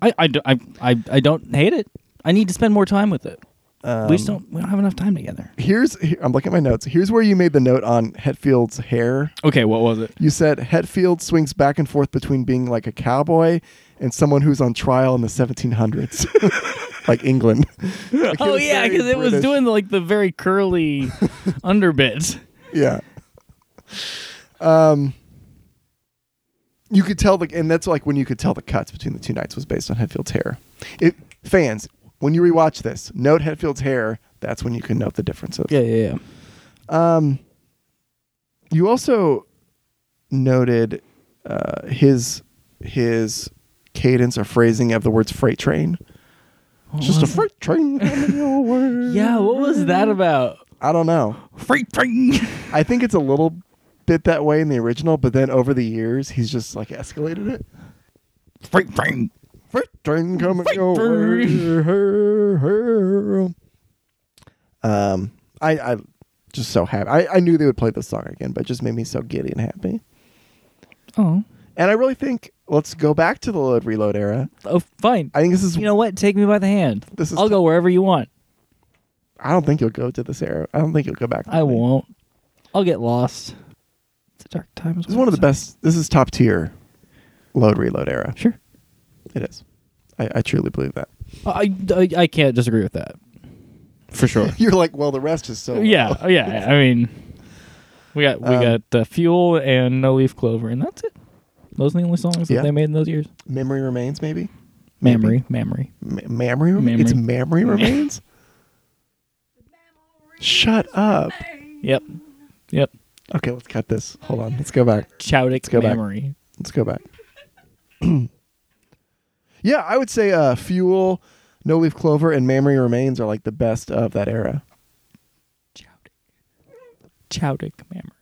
I, I, I, I, I don't hate it. I need to spend more time with it. we um, just don't we don't have enough time together. Here's here, I'm looking at my notes. Here's where you made the note on Hetfield's hair. Okay, what was it? You said Hetfield swings back and forth between being like a cowboy and someone who's on trial in the 1700s, *laughs* like England. *laughs* Like, Oh yeah, because it was doing like the very curly *laughs* underbits. Yeah. Um, you could tell the, and that's like when you could tell the cuts between the two nights was based on Hetfield's hair. It fans, when you rewatch this, note Hetfield's hair. That's when you can note the differences. Yeah, yeah, yeah. Um, you also noted uh, his his cadence or phrasing of the words freight train. Just a freight train coming *laughs* your way. Yeah, what was that about? I don't know. Freight train. I think it's a little bit that way in the original, but then over the years, he's just like escalated it. Freight train. Freight train coming Freight your way. Um, I I just so happy. I, I knew they would play this song again, but it just made me so giddy and happy. Oh. And I really think let's go back to the load reload era. Oh, fine. I think this is. You know what? Take me by the hand. This is I'll go wherever you want. I don't think you'll go to this era. I don't think you'll go back. I the- won't. I'll get lost. It's a dark time. This is one of the best. This is top tier load reload era. Sure. It is. I, I truly believe that. I, I, I can't disagree with that. For sure. *laughs* You're like, well, the rest is so. yeah, low. oh, yeah. I mean, we got we Um, got uh, fuel and no leaf clover, and that's it. Those are the only songs Yeah. that they made in those years. Memory remains, maybe. Maybe. Memory, memory. Memory. remains? It's Memory. memory *laughs* remains. Shut up. Yep, yep. Okay, let's cut this. Hold on. Let's go back. Chowdick go back. memory. Let's go back. *clears throat* yeah, I would say uh, Fuel, No Leaf Clover, and Mammary Remains are like the best of that era. Chowdick memory.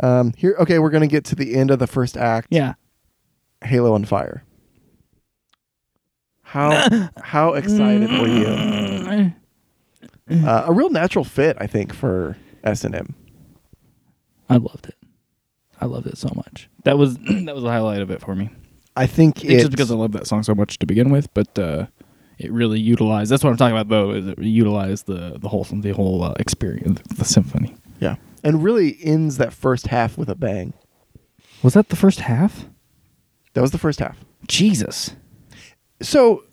Um, here, okay, we're gonna get to the end of the first act. Yeah. Halo on Fire. How *coughs* how excited were you? *coughs* Uh, a real natural fit, I think, for S and M. I loved it. I loved it so much. That was *clears throat* that was the highlight of it for me. I think It's it's just because I love that song so much to begin with, but uh, it really utilized. That's what I'm talking about, though. Is it utilized the the whole the whole uh, experience, the symphony. yeah, and really ends that first half with a bang. Was that the first half? That was the first half. Jesus. So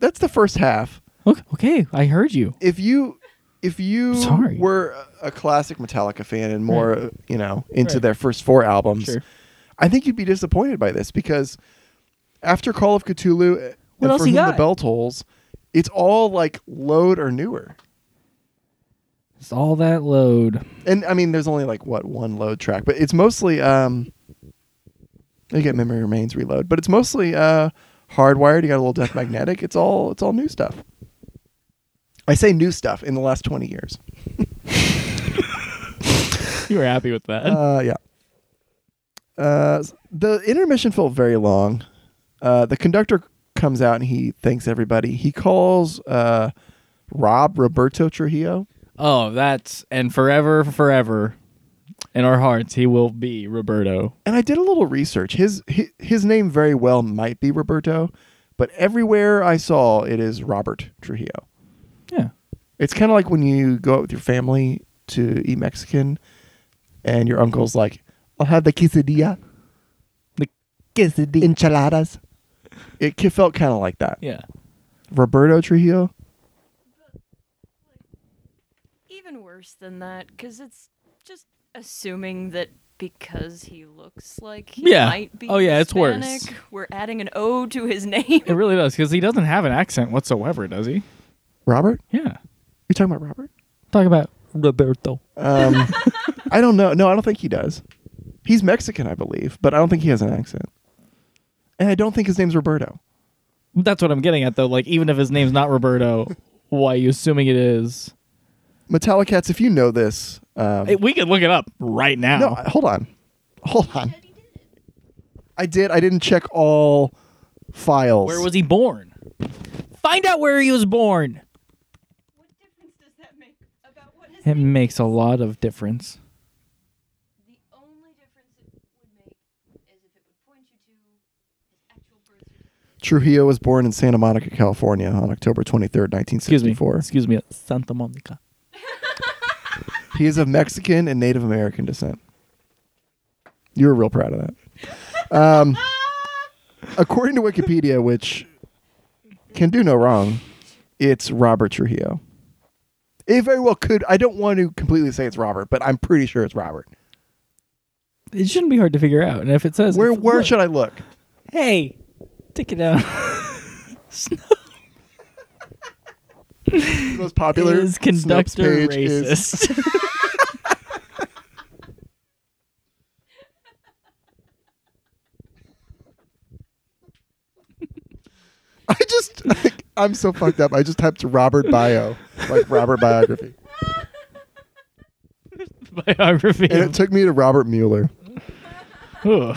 that's the first half. Okay, okay, I heard you. If you if you Sorry. were a classic Metallica fan and more, Right. you know, into Right. their first four albums, Sure. I think you'd be disappointed by this because after Call of Ktulu, uh, What else for whom got? the bell tolls, it's all like load or newer. It's all that load. And I mean, there's only like what one load track, but it's mostly um. You get memory remains reload, but it's mostly uh hardwired. You got a little death magnetic. It's all it's all new stuff. I say new stuff in the last twenty years. *laughs* You were happy with that. Uh, yeah. Uh, the intermission felt very long. Uh, the conductor comes out and he thanks everybody. He calls uh, Rob Roberto Trujillo. oh, that's and forever, forever, in our hearts, he will be Roberto. And I did a little research. His, his his name very well might be Roberto, but everywhere I saw it is Robert Trujillo. Yeah. It's kind of like when you go out with your family to eat Mexican, and your uncle's like, "I'll have the quesadilla, The quesadilla enchiladas." It felt kind of like that. Yeah. Roberto Trujillo. Even worse than that, because it's just assuming that because he looks like he Yeah. might be Oh, yeah, it's worse. We're adding an O to his *laughs* name. It really does because he doesn't have an accent whatsoever, does he? Robert? Yeah. You talking about Robert? Talk about Roberto. Um, *laughs* I don't know. No, I don't think he does. He's Mexican, I believe, but I don't think he has an accent. And I don't think his name's Roberto. That's what I'm getting at, though. Like, even if his name's not Roberto, why are you assuming it is? Metallicats, if you know this, um, Hey, we can look it up right now. no, hold on, hold on. I did. I didn't check all files. Where was he born? Find out where he was born. What difference does that make about what his It makes a lot of difference. The only difference it would make is if it would point you to his actual birth certificate. Trujillo was born in Santa Monica, California on October 23rd, Excuse me. 1964. Excuse me. Santa Monica. *laughs* *laughs* He is of Mexican and Native American descent. You were real proud of that. Um, *laughs* according to Wikipedia, which can do no wrong, it's Robert Trujillo. It very well could. I don't want to completely say it's Robert, but I'm pretty sure it's Robert. It shouldn't be hard to figure out. And if it says Where if- where look, should I look? Hey, take it down. *laughs* The most popular is conductor page is- racist? *laughs* *laughs* I just I'm so fucked up. I just typed Robert bio, like Robert biography, *laughs* Biography. and it took me to Robert Mueller. Ugh.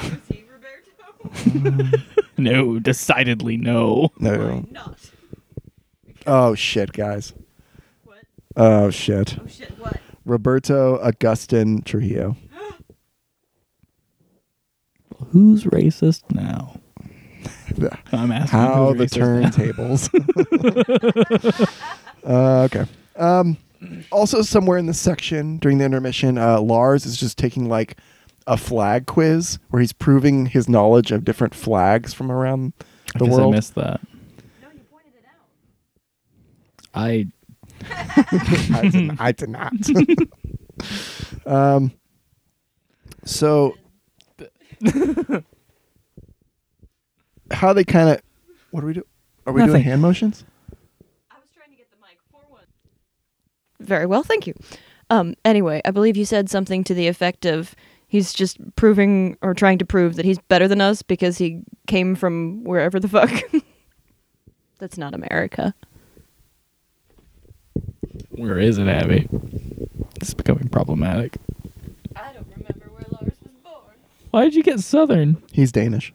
*laughs* no, decidedly no. No. Oh shit, guys. Oh shit. Oh shit! What? Roberto Augustin Trujillo. *gasps* Who's racist now? *laughs* I'm asking. How who's the turntables. *laughs* *laughs* uh, okay. Um, also, somewhere in the section during the intermission, uh, Lars is just taking like a flag quiz where he's proving his knowledge of different flags from around the guess world. I missed that. No, you pointed it out. I I did, I did not. um, so how they kind of what are we doing? Are we doing hand motions? I was trying to get the mic for one. Very well, thank you. Um, anyway, I believe you said something to the effect of he's just proving or trying to prove that he's better than us because he came from wherever the fuck. *laughs* That's not America. where is it, Abby? This is becoming problematic. I don't remember where Lars was born. Why did you get Southern? He's Danish.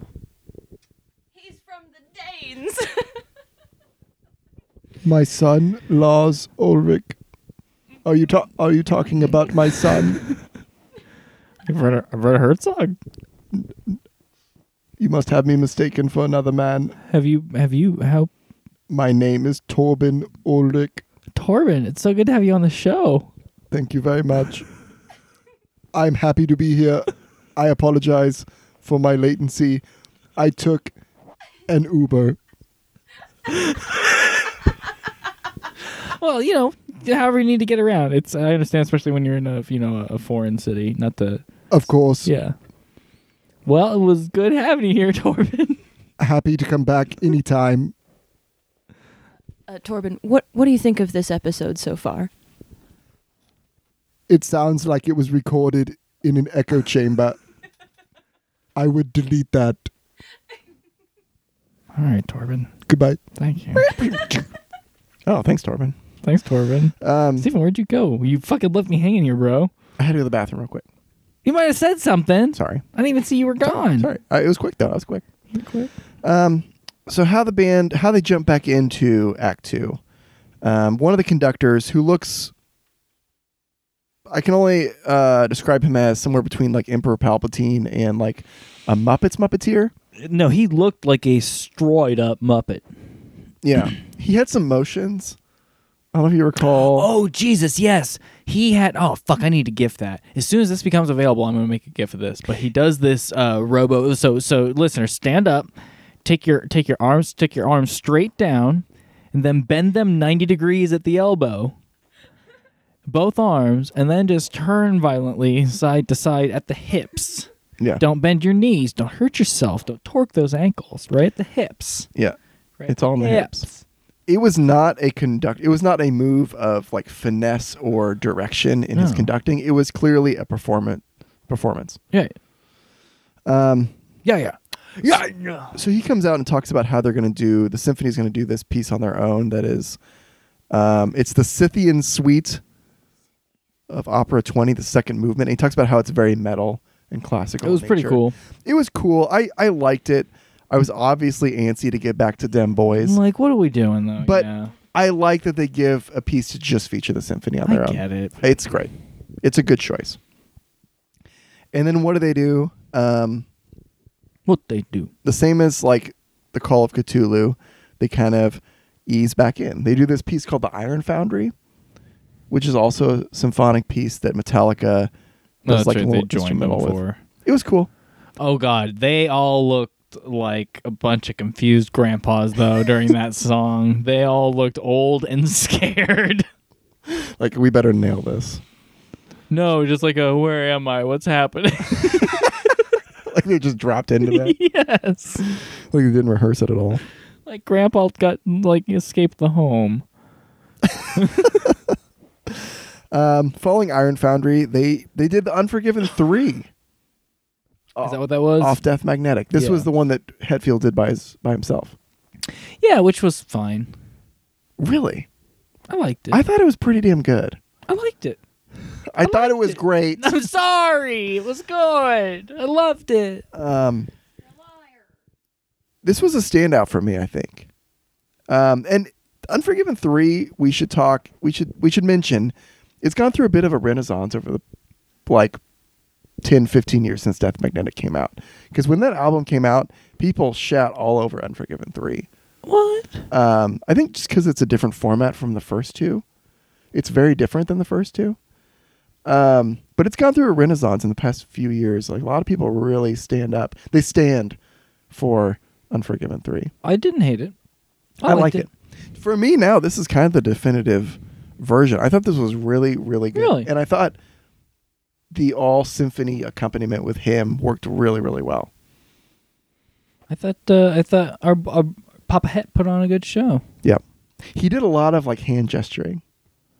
He's from the Danes. My son, Lars Ulrich. Are you ta- Are you talking about my son? *laughs* I've read a, I've read a Herzog. You must have me mistaken for another man. Have you? Have you? How? My name is Torben Ulrich. Torben, it's so good to have you on the show. Thank you very much. *laughs* I'm happy to be here. I apologize for my latency. I took an Uber. Well, you know, however you need to get around. It's I understand, especially when you're in a you know a foreign city. Not the Of course. yeah. Well, it was good having you here, *laughs* Torben. Happy to come back anytime. uh, Torben, what what do you think of this episode so far? It sounds like it was recorded in an echo chamber. I would delete that. All right, Torben. Goodbye. Thank you. *laughs* Oh, thanks, Torben. Thanks, Torben. Um, Stephen, where'd you go? You fucking left me hanging here, bro. I had to go to the bathroom real quick. You might have said something. Sorry. I didn't even see you were gone. Sorry. Uh, it was quick though. I was quick. Quick. Um, so how the band, how they jump back into Act Two? Um, one of the conductors who looks, I can only uh, describe him as somewhere between like Emperor Palpatine and like a Muppets Muppeteer. No, he looked like a stroyed up Muppet. Yeah, he had some motions. I don't know if you recall. Oh Jesus, yes. He had oh fuck, I need to gift that. As soon as this becomes available, I'm gonna make a gift of this. But he does this uh robo so so listener, stand up, take your take your arms, take your arms straight down, and then bend them ninety degrees at the elbow. Both arms, and then just turn violently side to side at the hips. Yeah, Don't bend your knees. Don't hurt yourself. Don't torque those ankles. Right the hips. yeah. Right It's all in the hips. It was not a conduct. It was not a move of like finesse or direction in his conducting. It was clearly a performance. Performance. Yeah. Um, Yeah. Yeah. Yeah. yeah. so he comes out and talks about how they're going to do the symphony's going to do this piece on their own that is um, it's the scythian suite of opera 20 the second movement and he talks about how it's very metal and classical It was pretty cool. it was cool i i liked it i was obviously antsy to get back to dem boys I'm like, what are we doing though? but yeah. i like that they give a piece to just feature the symphony on their I own get it. it's great it's a good choice and then what do they do um What they do? the same as like the Call of Ktulu, they kind of ease back in. They do this piece called the Iron Foundry, which is also a symphonic piece that Metallica No, that's like right, a they little joined them instrumental with. for. It was cool. Oh god, they all looked like a bunch of confused grandpas though during that *laughs* song. They all looked old and *laughs* scared. Like we better nail this. no, just like a where am I? What's happening? *laughs* Like they just dropped into that. yes. like they didn't rehearse it at all. Like grandpa got like escaped the home. Um, following Iron Foundry, they they did the Unforgiven *sighs* three Is that what that was? off Death Magnetic. This Yeah. was the one that Hetfield did by his by himself. Yeah, which was fine. Really, I liked it. I thought it was pretty damn good. I liked it. I, thought it was great. *laughs* I'm sorry. It was good. I loved it. Um, this was a standout for me, I think. Um, and Unforgiven three, we should talk. We should we should mention. It's gone through a bit of a renaissance over the like 10, 15 years since Death Magnetic came out. Because when that album came out, people shout all over Unforgiven three. What? Um, I think just because it's a different format from the first two, it's very different than the first two. Um, but it's gone through a renaissance in the past few years. Like a lot of people really stand up. They stand for Unforgiven three. I didn't hate it. I, like liked it. For me now, this is kind of the definitive version. I thought this was really, really good. Really? And I thought the all symphony accompaniment with him worked really, really well. I thought uh, I thought our, our Papa Het put on a good show. Yep. He did a lot of like hand gesturing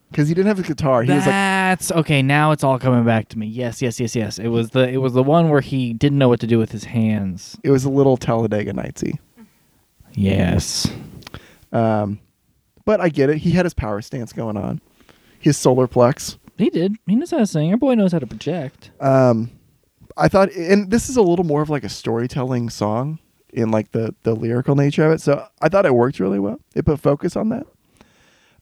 because he didn't have a guitar. He was like, That's okay. Now it's all coming back to me. Yes, yes, yes, yes. It was the it was the one where he didn't know what to do with his hands. it was a little Talladega Nightsy. Yes. Um, but I get it. He had his power stance going on, his solar plex. He did. He knows how to sing. Our boy knows how to project. Um, I thought, and this is a little more of like a storytelling song in like the the lyrical nature of it. So I thought it worked really well. It put focus on that.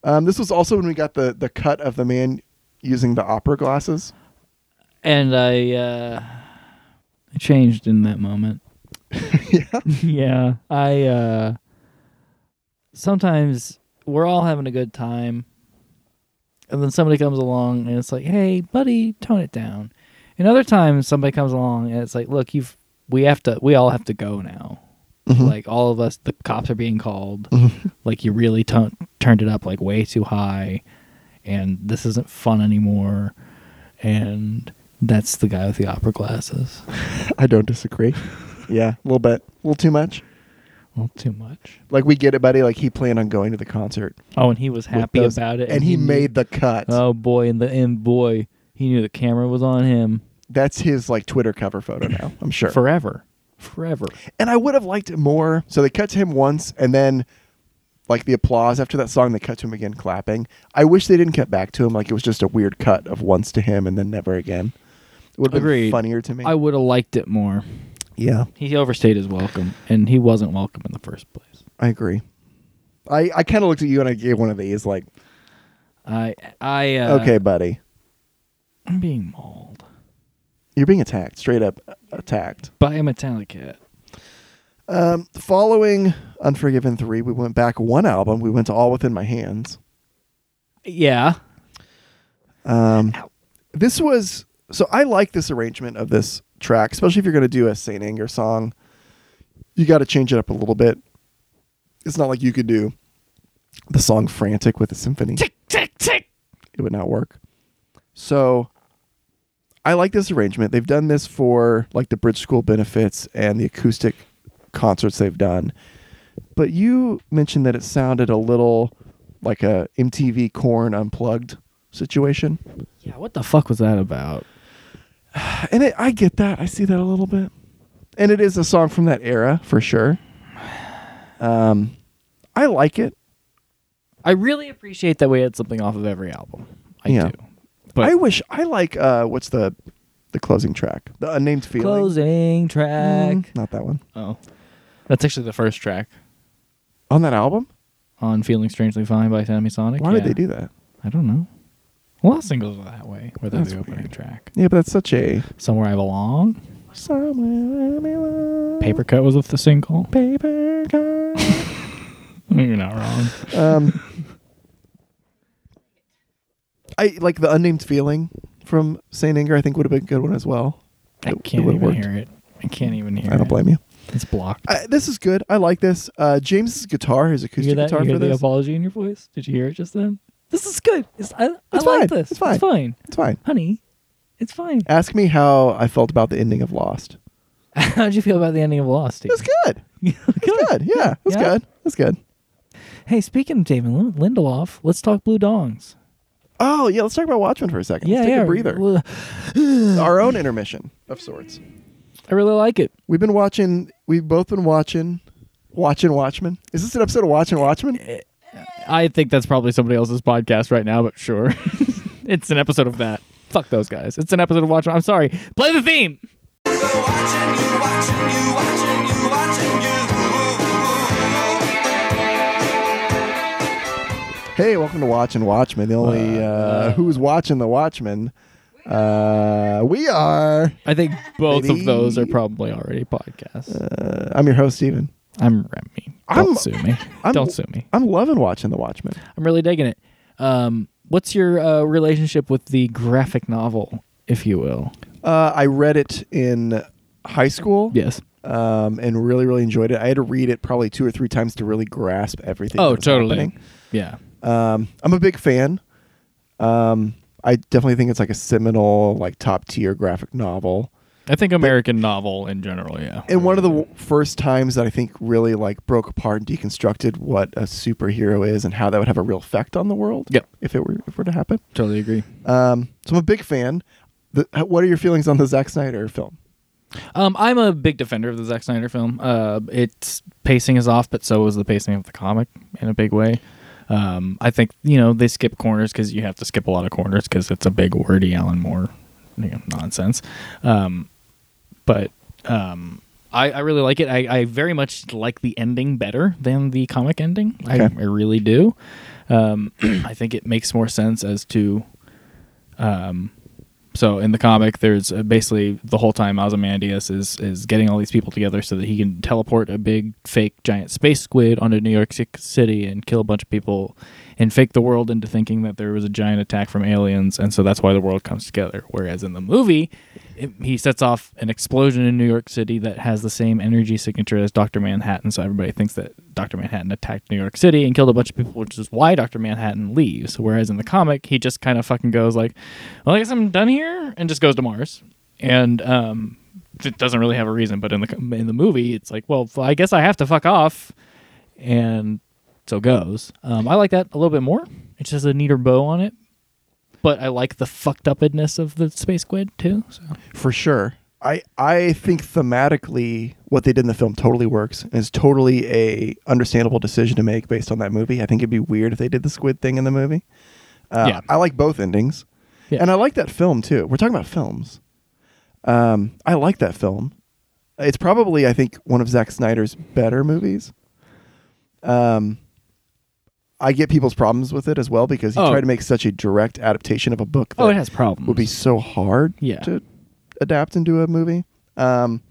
Um, this was also when we got the the cut of the man using the opera glasses. And I uh I changed in that moment. *laughs* yeah, *laughs* yeah. I uh sometimes we're all having a good time and then somebody comes along and it's like, "Hey, buddy, tone it down." And other times somebody comes along and it's like, "Look, you've we have to we all have to go now." Mm-hmm. Like all of us the cops are being called. Mm-hmm. Like you really ton- turned it up like way too high and this isn't fun anymore. And that's the guy with the opera glasses. *laughs* I don't disagree. Yeah, a little bit, a little too much. Well, too much. Like we get it, buddy. Like he planned on going to the concert, Oh, and he was happy those- about it, and he knew- made the cut. Oh boy, and the and boy, he knew the camera was on him That's his like Twitter cover photo now. I'm *clears throat* sure. forever, forever. And I would have liked it more. So they cut to him once, and then like the applause after that song, they cut to him again clapping. I wish they didn't cut back to him. Like it was just a weird cut of once to him and then never again. It would have been Agreed. funnier to me. I would have liked it more. Yeah, He overstayed his welcome, and he wasn't welcome in the first place. I agree. I, I kind of looked at you and I gave one of these like, I I uh, okay, buddy, I'm being mauled you're being attacked, straight up attacked. by a metallic cat. Um, following Unforgiven three, we went back one album. We went to All Within My Hands. Yeah, Um, this was so I like this arrangement of this track, especially if you're going to do a Saint Anger song. You got to change it up a little bit. It's not like you could do the song "Frantic" with a symphony. tick tick tick. It would not work. So I like this arrangement. They've done this for like the Bridge School benefits and the acoustic concerts they've done. But you mentioned that it sounded a little like a MTV Korn Unplugged situation. Yeah, what the fuck was that about? *sighs* And it, I get that. I see that a little bit. And it is a song from that era for sure. Um, I like it. I really appreciate that we had something off of every album. I Yeah. do. But I wish I like uh, what's the the closing track? The unnamed feeling. closing track. Mm, not that one. Oh, that's actually the first track On that album? on "Feeling Strangely Fine" by Semisonic. Why would Yeah. they do that? I don't know. A lot of singles are that way, where they're That's the opening weird. track. Yeah, but that's such a Somewhere I Belong. Somewhere I'm alone. Papercut was with the single. Paper cut. *laughs* You're not wrong. um, I like the unnamed feeling from Saint Anger. I think would have been a good one as well. I It- it can't would've even worked. hear it. I can't even hear I don't it. blame you. It's blocked. I, this is good. I like this. Uh, James's guitar, his you acoustic hear that? guitar You hear for the this. apology in your voice? Did you hear it just then? This is good. It's, I, I It's like fine. this. It's fine. It's fine. It's fine. Honey, it's fine. Ask me how I felt about the ending of Lost. *laughs* How'd you feel about the ending of Lost? It was good. *laughs* Steve? It's good. Yeah, it's Yeah. good. It was good. Hey, speaking of David Lindelof, let's talk Blue Dongs. Oh yeah, let's talk about Watchmen for a second. yeah, let's take yeah. a breather. Well, *sighs* Our own *sighs* intermission of sorts. I really like it. We've been watching. We've both been watching. Watching Watchmen. Is this an episode of Watching Watchmen? Eh, I think that's probably somebody else's podcast right now, but sure. *laughs* it's an episode of that. Fuck those guys. It's an episode of Watch. I'm sorry. Play the theme. Hey, welcome to Watch and Watchmen. The only uh, who's watching the Watchmen. Uh, we are. I think both of those are probably already podcasts. Uh, I'm your host, Steven. I'm Remy. I'm- Don't sue me. *laughs* I'm- Don't sue me. I'm loving watching the Watchmen. I'm really digging it. Um, what's your uh, relationship with the graphic novel, if you will? Uh, I read it in high school. Yes. Um, and really, really enjoyed it. I had to read it probably two or three times to really grasp everything. Oh, totally. happening. Yeah. Um, I'm a big fan. Um, I definitely think it's like a seminal, like top tier graphic novel. I think American novel in general, yeah. And one of the first times that I think really like broke apart and deconstructed what a superhero is and how that would have a real effect on the world. Yep. If it were if it were to happen. Totally agree. Um, so I'm a big fan. The, what are your feelings on the Zack Snyder film? Um, I'm a big defender of the Zack Snyder film. Uh, its pacing is off, but so is the pacing of the comic in a big way. Um, I think you know they skip corners because you have to skip a lot of corners because it's a big wordy Alan Moore you know, nonsense. Um, but um, I, I really like it. I, I very much like the ending better than the comic ending. I, Okay. I really do. Um, *clears throat* I think it makes more sense as to um, so in the comic, there's uh, basically the whole time Ozymandias is is getting all these people together so that he can teleport a big fake giant space squid onto New York City and kill a bunch of people and fake the world into thinking that there was a giant attack from aliens, and so that's why the world comes together. Whereas in the movie, it, he sets off an explosion in New York City that has the same energy signature as Doctor Manhattan, so everybody thinks that Doctor Manhattan attacked New York City and killed a bunch of people, which is why Doctor Manhattan leaves. Whereas in the comic, he just kind of fucking goes like, "Well, I guess I'm done here," and just goes to Mars, and um, it doesn't really have a reason. But in the in the movie, it's like, well, I guess I have to fuck off, and so goes. Um, I like that a little bit more. It just has a neater bow on it. But I like the fucked upness of the space squid too. So For sure. I I think thematically what they did in the film totally works and is totally a understandable decision to make based on that movie. I think it'd be weird if they did the squid thing in the movie. Uh, Yeah. I like both endings, Yeah. and I like that film too. We're talking about films. Um, I like that film. It's probably I think one of Zack Snyder's better movies. Um, I get people's problems with it as well because he Oh. tried to make such a direct adaptation of a book. oh, it has problems. would be so hard Yeah. to adapt into a movie. Um,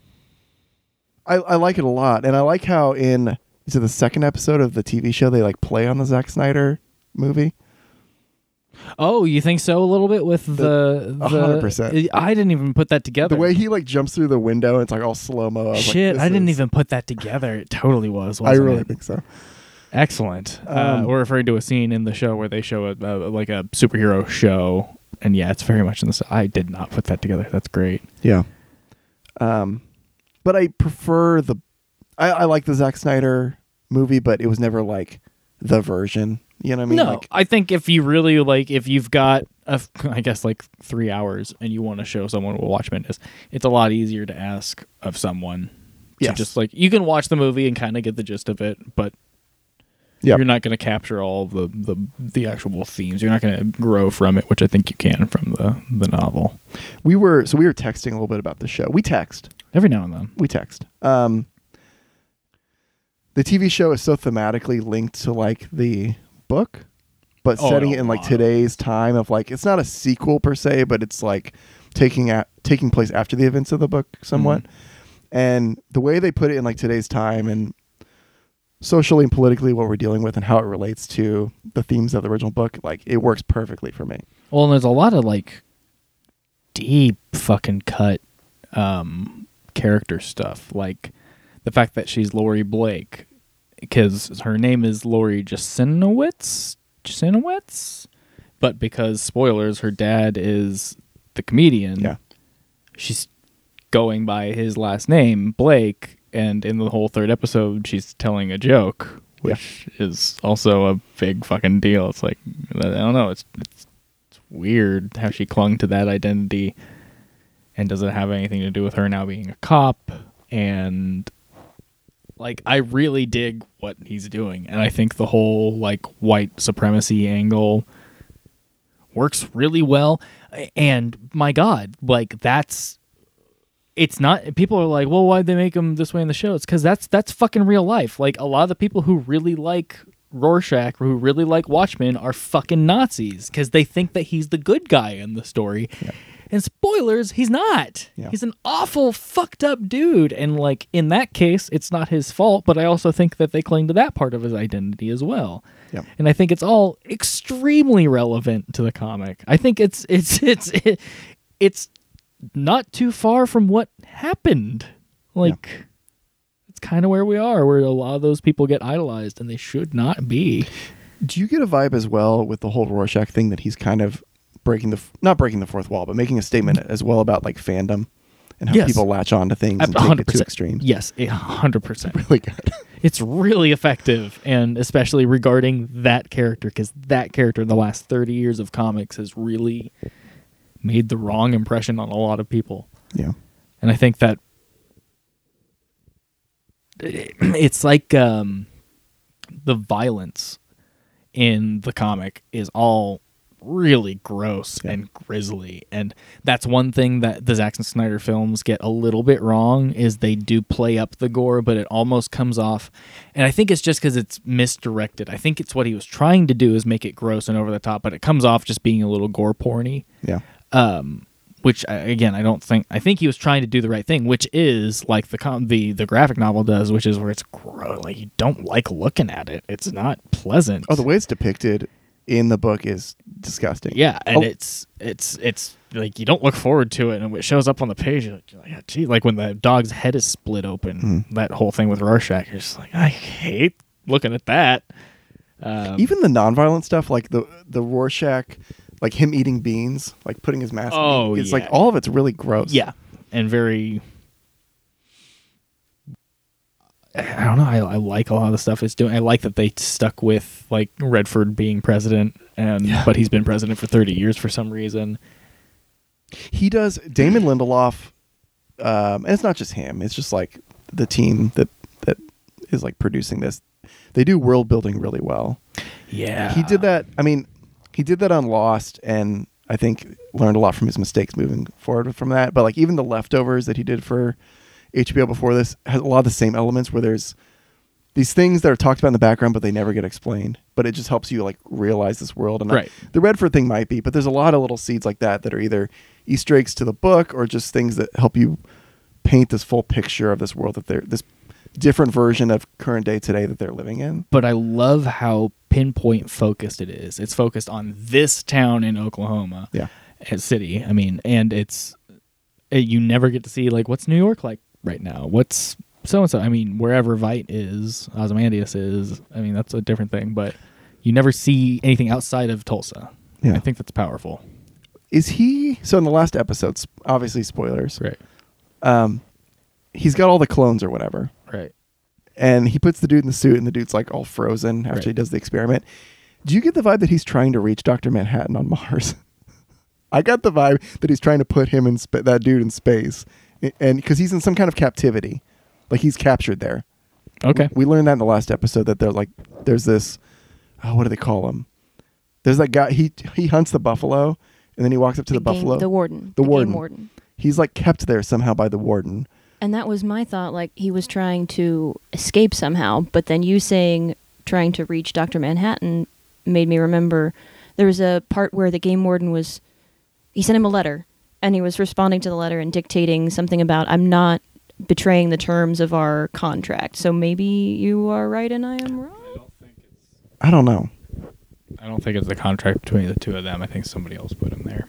I, I like it a lot, and I like how in is it the second episode of the TV show they like play on the Zack Snyder movie. Oh, you think so? A little bit with the, the hundred percent. I didn't even put that together. The way he like jumps through the window, and it's like all slow mo. Shit, I didn't even put that together. It totally was. I wasn't really it? think so. Excellent. uh, Um, we're referring to a scene in the show where they show a, a like a superhero show, and yeah, it's very much in the. I did not put that together. That's great. Yeah. Um, but I prefer the. I, I like the Zack Snyder movie, but it was never like the version. You know what I mean? no, Like, I think if you really like, if you've got, a, *laughs* I guess like three hours, and you want to show someone what Watchmen is, it's a lot easier to ask of someone. Yeah, just like you can watch the movie and kind of get the gist of it, but Yep. you're not going to capture all the, the the actual themes. You're not going to grow from it, which I think you can from the the novel. we were so we were texting a little bit about the show. We text. Every now and then. we text. Um, the TV show is so thematically linked to like the book, but Oh, setting it in like today's time of like it's not a sequel per se, but it's like taking at taking place after the events of the book somewhat. Mm-hmm. And the way they put it in like today's time and socially and politically what we're dealing with and how it relates to the themes of the original book, like it works perfectly for me. Well, and there's a lot of like deep fucking cut um, character stuff, like the fact that she's Laurie Blake, because her name is Laurie Jasinowitz, Jasinowitz, but because spoilers, her dad is the comedian. Yeah. she's going by his last name, Blake, and in the whole third episode, she's telling a joke, which is also a big fucking deal. It's like I don't know, it's it's, it's weird how she clung to that identity, and does it have anything to do with her now being a cop? And like, I really dig what he's doing, and I think the whole like white supremacy angle works really well. And my God, like that's it's not people are like well why'd they make him this way in the show? It's because that's that's fucking real life. Like a lot of the people who really like rorschach who really like watchmen are fucking nazis because they think that he's the good guy in the story. And spoilers he's not. Yeah. he's an awful fucked up dude. And like in that case it's not his fault but i also think that they cling to that part of his identity as well. Yep. and i think it's all extremely relevant to the comic. I think it's it's *laughs* it's it's not too far from what happened. Like it's kind of where we are, where a lot of those people get idolized, and they should not be. Do you get a vibe as well with the whole Rorschach thing that he's kind of breaking the not breaking the fourth wall, but making a statement as well about like fandom and how Yes. people latch on to things and A take it to extremes. Yes, a hundred percent. *laughs* Really good. It's really effective, and especially regarding that character, because that character in the last thirty years of comics has really made the wrong impression on a lot of people. yeah. and I think that *clears throat* it's like um, the violence in the comic is all really gross and grisly, and that's one thing that the Zack Snyder films get a little bit wrong is they do play up the gore, but it almost comes off, and I think it's just because it's misdirected. I think it's what he was trying to do is make it gross and over the top, but it comes off just being a little gore porny Yeah. Um, which I- again I don't think I think he was trying to do the right thing, which is like the com- the the graphic novel does, which is where it's gross. Like you don't like looking at it; it's not pleasant. Oh, the way it's depicted in the book is disgusting. yeah, and Oh, it's it's it's like you don't look forward to it, and when it shows up on the page, you're like, you're like, gee, like when the dog's head is split open, that whole thing with Rorschach, you're just like, I hate looking at that. Um, even the nonviolent stuff, like the the Rorschach, like him eating beans, like putting his mask. Oh, it's yeah. like all of it's really gross. Yeah, and very. I don't know. I, I like a lot of the stuff it's doing. I like that they stuck with like Redford being president, and but he's been president for thirty years for some reason. he does. Damon Lindelof, um, and it's not just him. It's just like the team that that is like producing this. They do world building really well. Yeah, He did that. I mean, he did that on Lost, and I think learned a lot from his mistakes moving forward from that. But like even the leftovers that he did for HBO before this has a lot of the same elements where there's these things that are talked about in the background, but they never get explained. But it just helps you like realize this world. And I- the Redford thing might be, but there's a lot of little seeds like that that are either Easter eggs to the book or just things that help you paint this full picture of this world that they're this different version of current day today that they're living in. but I love how pinpoint focused it is. It's focused on this town in Oklahoma. Yeah. city. I mean, and it's you never get to see like what's New York like right now. What's so and so. I mean, wherever Veidt is, Ozymandias is. I mean, that's a different thing, but you never see anything outside of Tulsa. Yeah. I think that's powerful. Is he so in the last episodes, obviously spoilers. Right. Um he's got all the clones or whatever. Right. And he puts the dude in the suit and the dude's like all frozen after Right. he does the experiment. Do you get the vibe that he's trying to reach Dr. Manhattan on Mars? *laughs* I got the vibe that he's trying to put him in sp- that dude in space and because he's in some kind of captivity. Like he's captured there. Okay. We learned that in the last episode that they're like there's this oh, what do they call him? There's that guy he he hunts the buffalo and then he walks up to the, game- buffalo. the warden, The game warden. warden. He's like kept there somehow by the warden. And that was my thought. Like he was trying to escape somehow, but then you saying trying to reach Doctor Manhattan made me remember there was a part where the game warden was. He sent him a letter, and he was responding to the letter and dictating something about I'm not betraying the terms of our contract. So maybe you are right and I am wrong. I don't know. I don't think it's the contract between the two of them. I think somebody else put him there.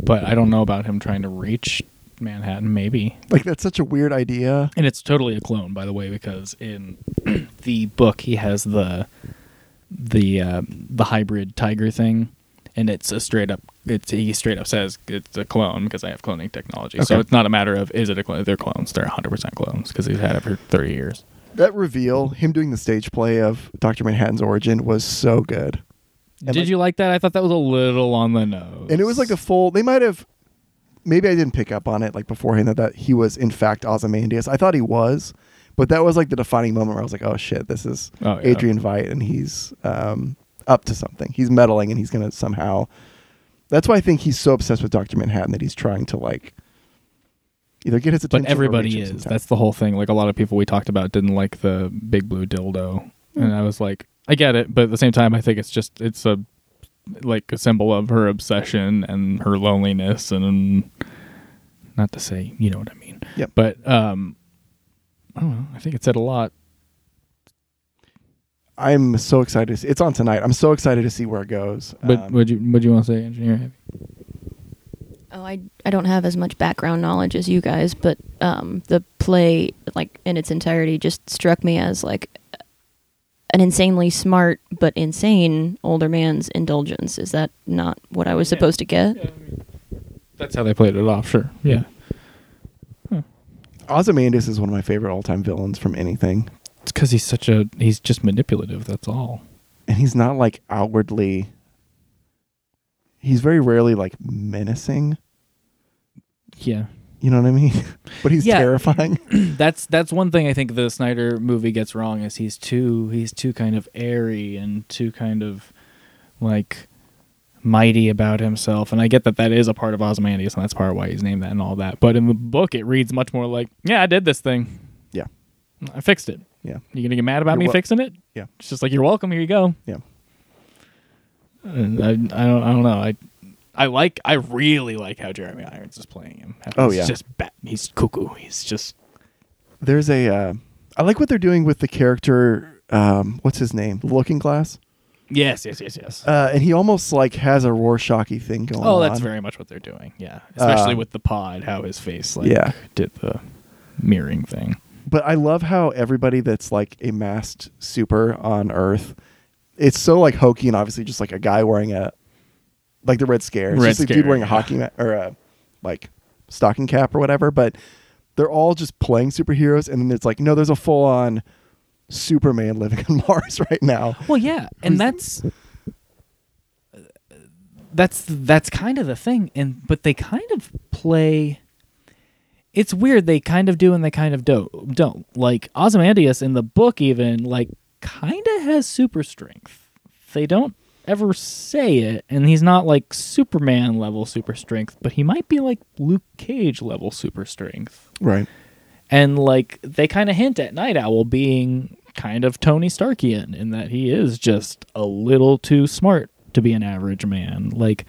But I don't know about him trying to reach Manhattan. Maybe, Like that's such a weird idea. and it's totally a clone, by the way, because in *clears throat* the book he has the the uh, the hybrid tiger thing, and it's a straight up. It's he straight up says it's a clone because I have cloning technology. So it's not a matter of is it a clone? They're clones. They're 100 percent clones because he's had it for 30 years. That reveal, him doing the stage play of Doctor Manhattan's origin, was so good. And Did like- you like that? I thought that was a little on the nose. And it was like a full. They might have. Maybe I didn't pick up on it like beforehand that, that he was in fact Ozymandias. I thought he was, but that was like the defining moment where I was like, "Oh shit, this is Oh, yeah. Adrian Veidt, and he's um, up to something. He's meddling, and he's gonna somehow." That's why I think he's so obsessed with Doctor Manhattan that he's trying to like either get his attention. but everybody is. That's the whole thing. Like a lot of people we talked about didn't like the big blue dildo, and I was like, I get it, but at the same time, I think it's just it's a like a symbol of her obsession and her loneliness, and not to say you know what I mean. Yep. But um, I don't know. I think it said a lot. I'm so excited. To see, it's on tonight. I'm so excited to see where it goes. But Um, would you would you want to say engineer heavy? Oh, I I don't have as much background knowledge as you guys, but um, the play, like in its entirety, just struck me as like an insanely smart but insane older man's indulgence. Is that not what I was supposed to get? That's how they played it off. Sure. Yeah. Ozymandias is one of my favorite all-time villains from anything, It's because he's such a he's just manipulative. That's all. and he's not like outwardly. He's very rarely like menacing. Yeah. You know what I mean? *laughs* but he's Yeah. terrifying. *clears throat* that's that's one thing I think the Snyder movie gets wrong is he's too he's too kind of airy and too kind of like mighty about himself. And I get that that is a part of Ozymandias and that's part of why he's named that and all that. But in the book it reads much more like yeah I did this thing. Yeah, I fixed it. Yeah, you gonna get mad about You're me wel- fixing it? Yeah, it's just like you're welcome. Here you go. Yeah. and I, I don't I don't know. I I like I really like how Jeremy Irons is playing him Oh, He's yeah. just bat, he's cuckoo he's just There's a. Uh, I like what they're doing with the character. Um, what's his name? Looking Glass. yes yes yes yes Uh, and he almost like has a Rorschach thing going on. Oh, that's very much what they're doing. Yeah, especially Uh, with the pod, how his face like Yeah. did the mirroring thing. But I love how everybody that's like a masked super on Earth, it's so like hokey and obviously just like a guy wearing a like the Red Scare. It's Red just a dude wearing a hockey ma- or a like stocking cap or whatever. But they're all just playing superheroes, and then it's like no, there's a full on Superman living on *laughs* Mars right now. Well, yeah, and that's uh, that's that's kind of the thing, and but they kind of play. It's weird. They kind of do and they kind of don't. Don't like Ozymandias in the book. Even like kind of has super strength. They don't ever say it, and he's not like Superman level super strength, but he might be like Luke Cage level super strength. Right. and like they kind of hint at Night Owl being kind of Tony Starkian in that he is just a little too smart to be an average man. Like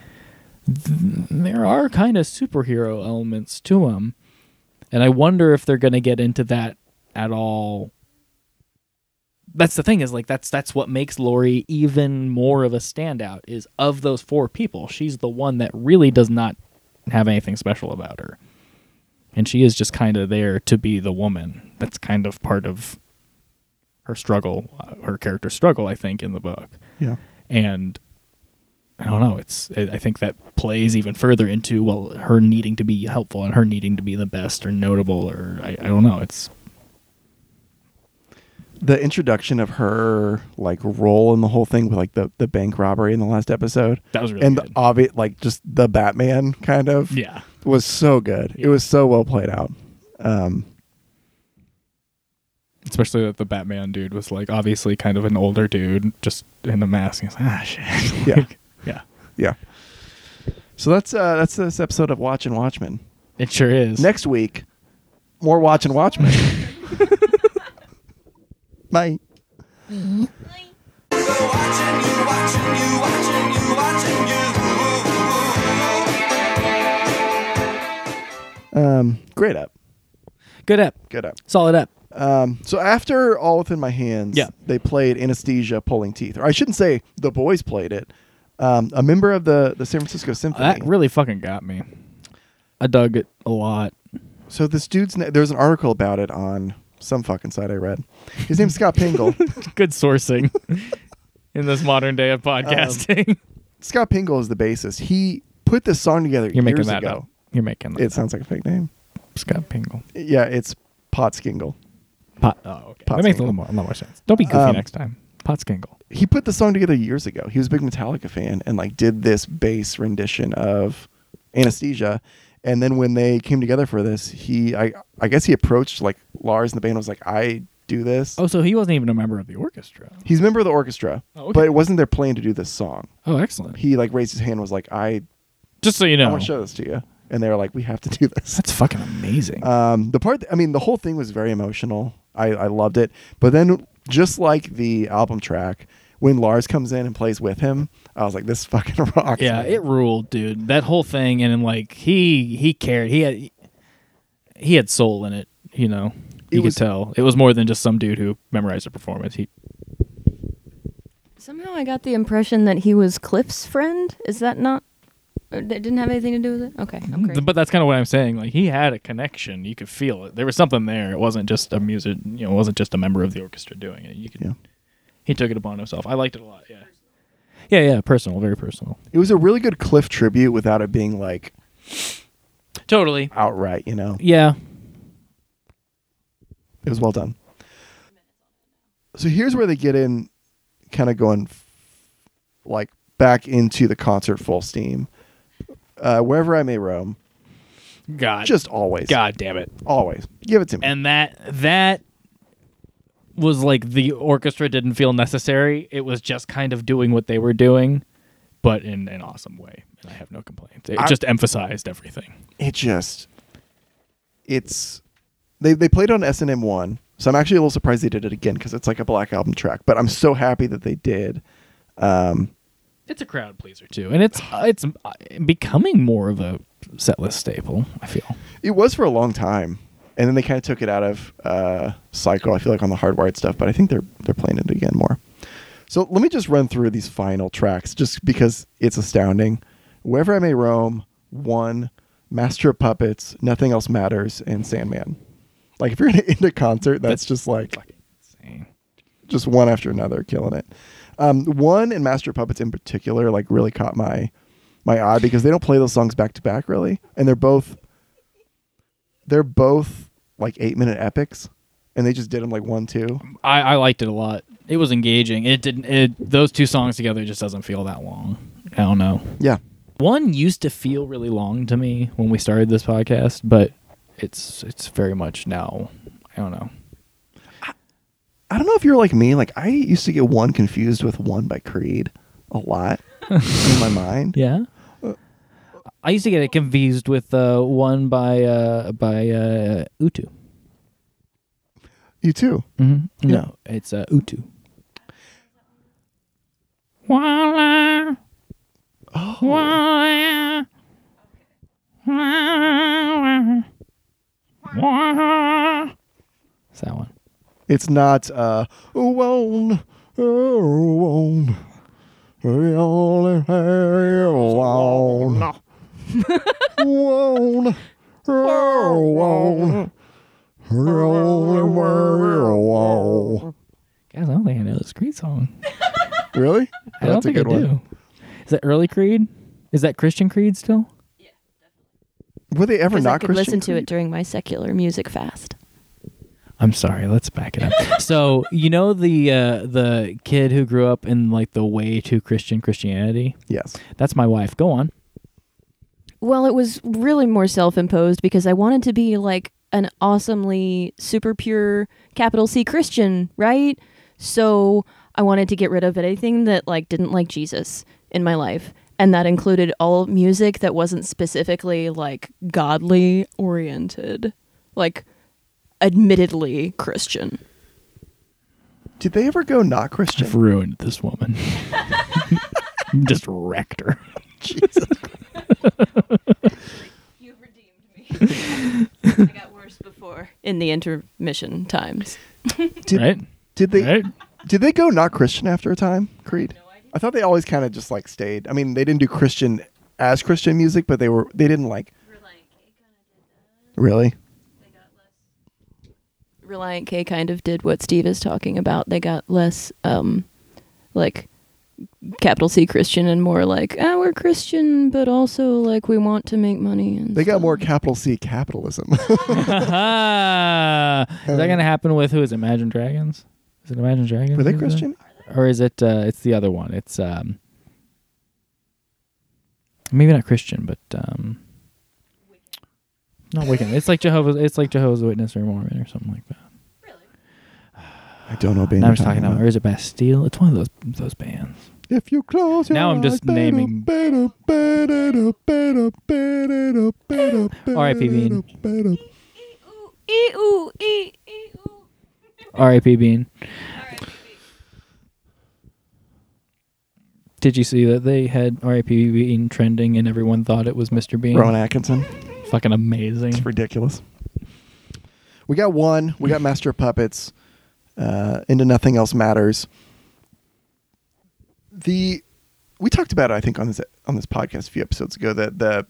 th- there are kind of superhero elements to him, and I wonder if they're going to get into that at all. That's the thing is like that's that's what makes Laurie even more of a standout is of those four people she's the one that really does not have anything special about her and she is just kind of there to be the woman. That's kind of part of her struggle, uh, her character struggle, I think, in the book. Yeah. And I don't know. It's I I think that plays even further into well, her needing to be helpful and her needing to be the best or notable or I, I don't know. It's the introduction of her like role in the whole thing with like the, the bank robbery in the last episode That was really and good. the obvious like just the batman kind of Yeah. was so good it was so well played out um especially that the Batman dude was like obviously kind of an older dude, just in a mask. He's like, ah shit. *laughs* Yeah. Yeah. yeah so that's uh that's this episode of watch and watchmen It sure is. next week more watch and watchmen *laughs* bye Um, great up, Good app. good up. Solid app. Um, so after All Within My Hands, Yeah. they played Anesthesia Pulling Teeth. Or I shouldn't say the boys played it. Um, a member of the, the San Francisco Symphony. That really fucking got me. I dug it a lot. so this dude's, na- there's an article about it on some fucking site I read. His name's Scott Pingel. *laughs* Good sourcing in this modern day of podcasting. Scott Pingel is the bassist. He put this song together You're making that ago. up. You're making that. It up. sounds like a fake name. Scott Pingle. Yeah, it's Potskingle. Pot. Oh, okay. Pot that makes a little more, a lot more sense. Don't be goofy Um, next time. Pot Skingle. He put the song together years ago. He was a big Metallica fan and like did this bass rendition of Anesthesia. And then when they came together for this, he I I guess he approached like Lars and the band and was like, I do this. Oh, so he wasn't even a member of the orchestra. He's a member of the orchestra, Oh, okay. but it wasn't their plan to do this song. Oh, excellent. He like raised his hand and was like, I Just so you know, I want to show this to you. And they were like, we have to do this. that's fucking amazing. Um, the part, I mean, the whole thing was very emotional. I, I loved it. But then, just like the album track, when Lars comes in and plays with him, I was like, this fucking *laughs* rocks. yeah, man. it ruled, dude. That whole thing, and like he he cared. He had he had soul in it. You know, you was- could tell it was more than just some dude who memorized a performance. He Somehow I got the impression that he was Cliff's friend. Is that not? or That didn't have anything to do with it. Okay, I'm great. But that's kind of what I'm saying. Like he had a connection. You could feel it. There was something there. It wasn't just a music. You know, it wasn't just a member of the orchestra doing it. You could. Yeah. He took it upon himself. I liked it a lot. Yeah. Yeah, yeah. Personal, very personal. It was a really good Cliff tribute without it being like Totally. outright, you know? Yeah. It was well done. So here's where they get in, kind of going f- like back into the concert full steam. Uh, wherever I may roam, God. just always, God damn it. always give it to me. and that that was like the orchestra didn't feel necessary. It was just kind of doing what they were doing, but in an awesome way. And I have no complaints. It I- just emphasized everything. it just it's they they played on SNM one, so I'm actually a little surprised they did it again because it's like a black album track. But I'm so happy that they did. Um, It's a crowd pleaser too, and it's *sighs* it's becoming more of a set list staple. I feel. it was for a long time, and then they kind of took it out of uh, cycle. I feel like on the hardwired stuff, but I think they're they're playing it again more. So let me just run through these final tracks, just because it's astounding. Wherever I may roam, one, Master of Puppets, Nothing Else Matters, and Sandman. Like if you're gonna *laughs* end a concert, that's, That's just like insane. just one after another, killing it. Um, one and Master of Puppets in particular, like really caught my my eye because they don't play those songs back to back really, and they're both they're both like eight minute epics, and they just did them like one two. I, I liked it a lot. It was engaging. It didn't. It those two songs together just doesn't feel that long. I don't know. Yeah, One used to feel really long to me when we started this podcast, but it's it's very much now. I don't know. I don't know if you're like me. Like I used to get one confused with one by Creed a lot *laughs* in my mind. Yeah. I used to get it confused with uh, one by uh, by uh, U2. You too. Mm-hmm. Yeah. No, it's uh, U2. Voila. Oh, Voila. Voila. It's that one. it's not. uh one, one, the only thing you want. One, oh, one, the only way you want. Guys, I don't think I know this Creed song. *laughs* Really? I don't That's a think good I one. do. Is that early Creed? Is that Christian Creed still? Were they ever Because I could Christian? listen to it during my secular music fast. I'm sorry. Let's back it up. so you know the uh, the kid who grew up in like the way to Christian Christianity. Yes. That's my wife. Go on. Well, it was really more self-imposed because I wanted to be like an awesomely super pure capital C Christian, right? So I wanted to get rid of anything that like didn't like Jesus in my life. And that included all music that wasn't specifically like godly oriented. Like admittedly Christian. Did they ever go not Christian? I've Christian? ruined this woman. *laughs* *laughs* Just wrecked her. Jesus. You've redeemed me. I got worse before in the intermission times. Did, right? Did they? Right? Did they go not Christian after a time? Creed. No I thought they always kind of just like stayed. I mean, they didn't do Christian as Christian music, but they were. They didn't like. Really? Relient K kind of did what Steve is talking about. They got less um like capital C Christian and more like, ah, we're Christian, but also like we want to make money and They got more capital C capitalism. *laughs* Is that gonna happen with who is it, Imagine Dragons? Is it Imagine Dragons? Were they Is it? Christian? or is it? Uh, it's the other one. It's um, maybe not Christian, but um, not Wiccan. It's like Jehovah's. It's like Jehovah's Witness or Mormon or something like that. I don't know. Band Now I'm just talking about, or is it Bastille? It's one of those those bands. If you close your Now I'm just eyes, naming- R.I.P. Bean. Ee, ooh, ee, ee, ooh. R.I.P. Bean. Did you see that they had R.I.P. Bean trending and everyone thought it was Mr. Bean? Rowan Atkinson. Fucking amazing. It's ridiculous. We got one. We got Master of Puppets. Uh, into Nothing Else Matters. The we talked about it, I think, on this on this podcast a few episodes ago. That the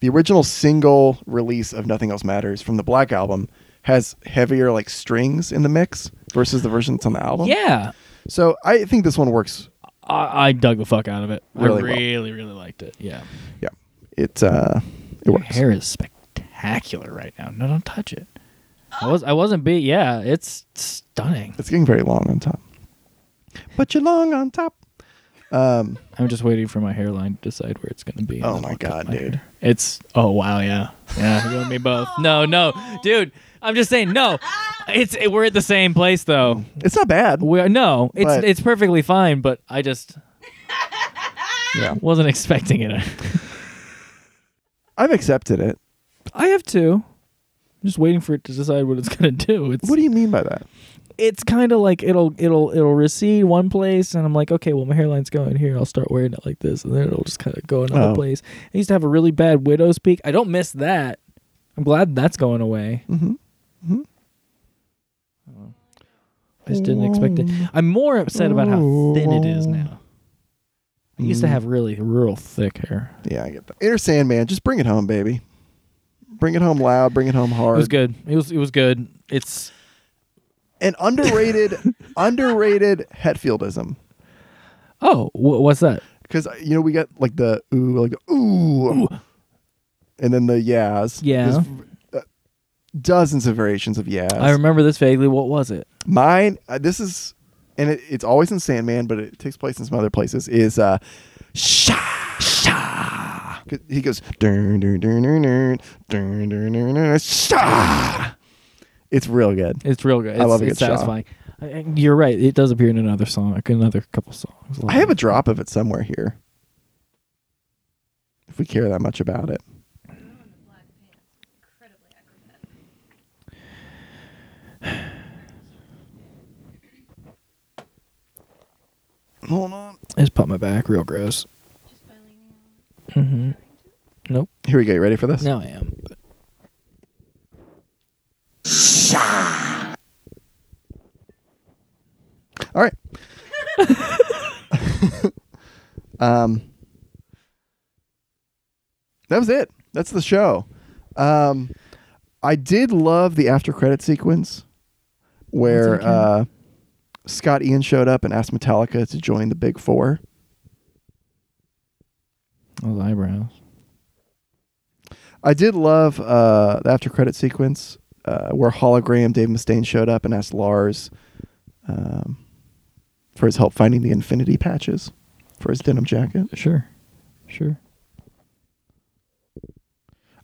the original single release of Nothing Else Matters from the Black Album has heavier like strings in the mix versus the version that's on the album. Yeah. So I think this one works. I, I dug the fuck out of it. Really I well. really, really liked it. Yeah. Yeah, it uh, it Your works. hair is spectacular right now. No, don't touch it. I was I wasn't beat. Yeah, it's stunning. It's getting very long on top. But you're long on top. Um, I'm just waiting for my hairline to decide where it's gonna be. Oh my God, my dude. hair. It's oh wow, yeah, yeah. You and me both. No, no, dude. I'm just saying no. It's it, we're at the same place though. it's not bad. We no, it's But- it's perfectly fine. But I just Yeah, wasn't expecting it. *laughs* I've accepted it. I have to. I'm just waiting for it to decide what it's *laughs* gonna do. It's What do you mean by that? it's kind of like it'll it'll it'll recede one place and i'm like okay well my hairline's going here i'll start wearing it like this and then it'll just kind of go another Oh. place i used to have a really bad widow's peak i don't miss that i'm glad that's going away Mm-hmm. i just didn't expect it i'm more upset about how thin it is now i used to Mm. have really real thick hair Yeah, I get that. Inner Sandman, just bring it home, baby. Bring it home loud. Bring it home hard. it was good it was it was good it's An underrated, *laughs* underrated Hetfieldism. oh wh- what's that Because you know we got like the ooh, like the ooh, and then the yas. Yeah. There's, uh, dozens of variations of yas. i remember this vaguely what was it Mine, uh, this is, and it, it's always in Sandman, but it takes place in some other places. Is uh, sha sha. 'Cause He goes dun dun dun dun dun dun dun dun dun sha. It's real good. it's real good I it's, love a it's good Shaw. satisfying I- I- you're right it does appear in another song like another couple songs I have a drop of it somewhere here. If we care that much about it. Hold on. I just popped my back real gross. Mm-hmm. Nope. Here we go. You ready for this? Now I am. But All right. *laughs* um, that was it. That's the show. Um, I did love the after credit sequence where that uh, Scott Ian showed up and asked Metallica to join the Big Four. Those eyebrows. I did love uh, the after credit sequence uh, where hologram Dave Mustaine showed up and asked Lars um, for his help finding the infinity patches for his denim jacket. Sure. Sure.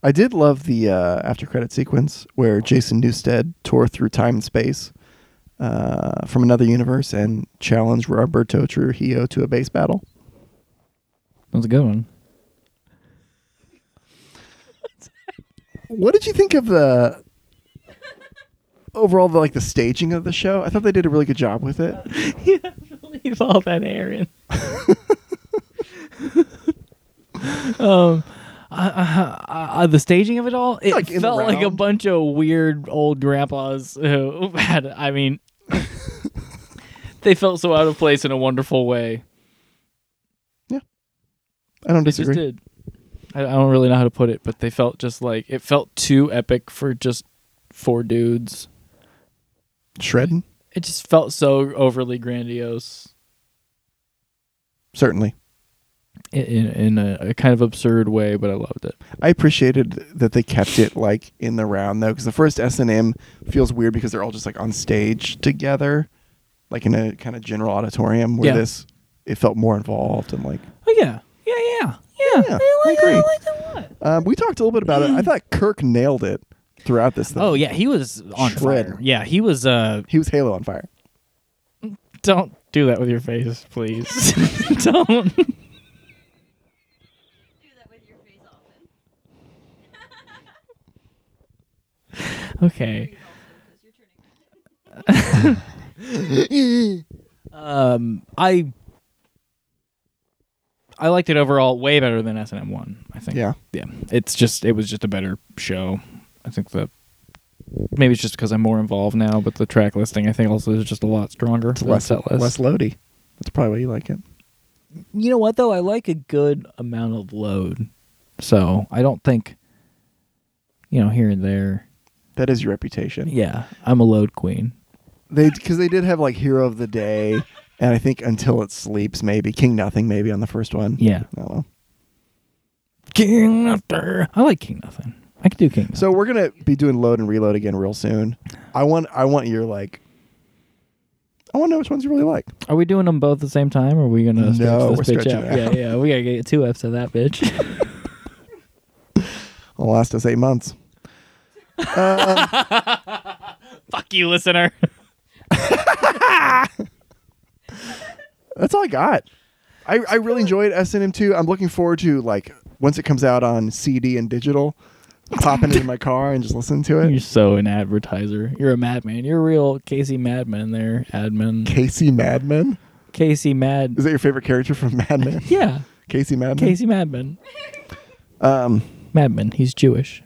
I did love the uh, after credit sequence where Jason Newsted tore through time and space uh, from another universe and challenged Roberto Trujillo to a bass battle. That was a good one. What did you think of the overall, the, like the staging of the show? I thought they did a really good job with it. *laughs* Leave all that hair in. *laughs* um, the staging of it all, it Like in the felt like a round. bunch of weird old grandpas who *laughs* had. I mean, they felt so out of place in a wonderful way. Yeah. I don't They just disagree. did. I, I don't really know how to put it, but they felt just like it felt too epic for just four dudes. Shredding, It just felt so overly grandiose certainly. in, in, a, a kind of absurd way, but I loved it. I appreciated that they kept it like in the round though, because the first S and M feels weird because they're all just like on stage together, like in a kind of general auditorium. Where Yeah. this, it felt more involved and like. Oh yeah, yeah, yeah, yeah. Yeah, I, I like, agree. I like that a lot. Um, we talked a little bit about it. I thought Kirk nailed it throughout this thing. Oh yeah, he was on Shred. fire. Yeah, he was. Uh, he was Halo on fire. don't do that with your face, please. *laughs* *laughs* don't. *laughs* okay. um, I I liked it overall way better than S and M one. I think. Yeah. yeah. It's just it was just a better show. I think the maybe it's just because I'm more involved now, but the track listing I think also is just a lot stronger. It's less list. less loady. That's probably why you like it. You know what though? I like a good amount of load, so I don't think you know here and there. That is your reputation. Yeah, I'm a load queen. They because they did have like Hero of the Day, *laughs* and I think Until It Sleeps, maybe King Nothing, maybe on the first one. Yeah, I don't know. King Nothing. I like King Nothing. I could do King. Nothing. So we're gonna be doing load and reload again real soon. I want I want your like. I want to know which ones you really like. Are we doing them both at the same time, or are we gonna stretch No, this we're bitch out? out. Yeah, yeah. We gotta get two F's of that bitch. *laughs* It'll last us eight months. *laughs* Um, Fuck you, listener. *laughs* That's all I got. I, I really enjoyed SNM two. I'm looking forward to like once it comes out on CD and digital, popping it in my car and just listening to it. You're so an advertiser. You're a madman. You're a real Casey Madman there, admin. Casey Madman. Casey Mad. Is that your favorite character from Mad Men? *laughs* Yeah, Casey Madman. Casey Madman. Um, Madman. He's Jewish.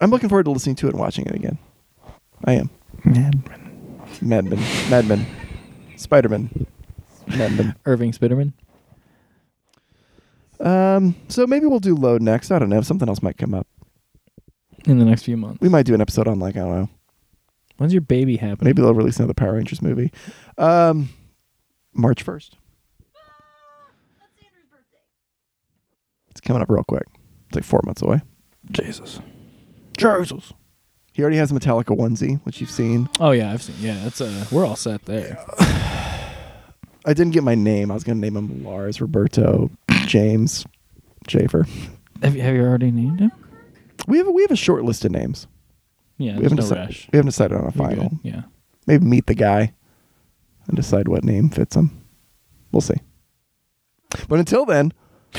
I'm looking forward to listening to it and watching it again. I am. Madman. Madman. Madman. Spider-Man. Irving Spiderman. Um, so maybe we'll do load next. I don't know. Something else might come up. In the next few months. We might do an episode on like I don't know. When's your baby happening? Maybe they'll release another Power Rangers movie. Um, March first. It's coming up real quick. It's like four months away. Jesus. Jesus. He already has a Metallica onesie, which you've seen. Oh yeah, I've seen. Yeah, that's uh, we're all set there. I didn't get my name. I was going to name him Lars Roberto James Schaefer. Have you, have you already named him? We have a, we have a short list of names. Yeah, we haven't no decided. rush. We haven't decided on a You're final. good. Yeah. Maybe meet the guy and decide what name fits him. We'll see. But until then, *gasps*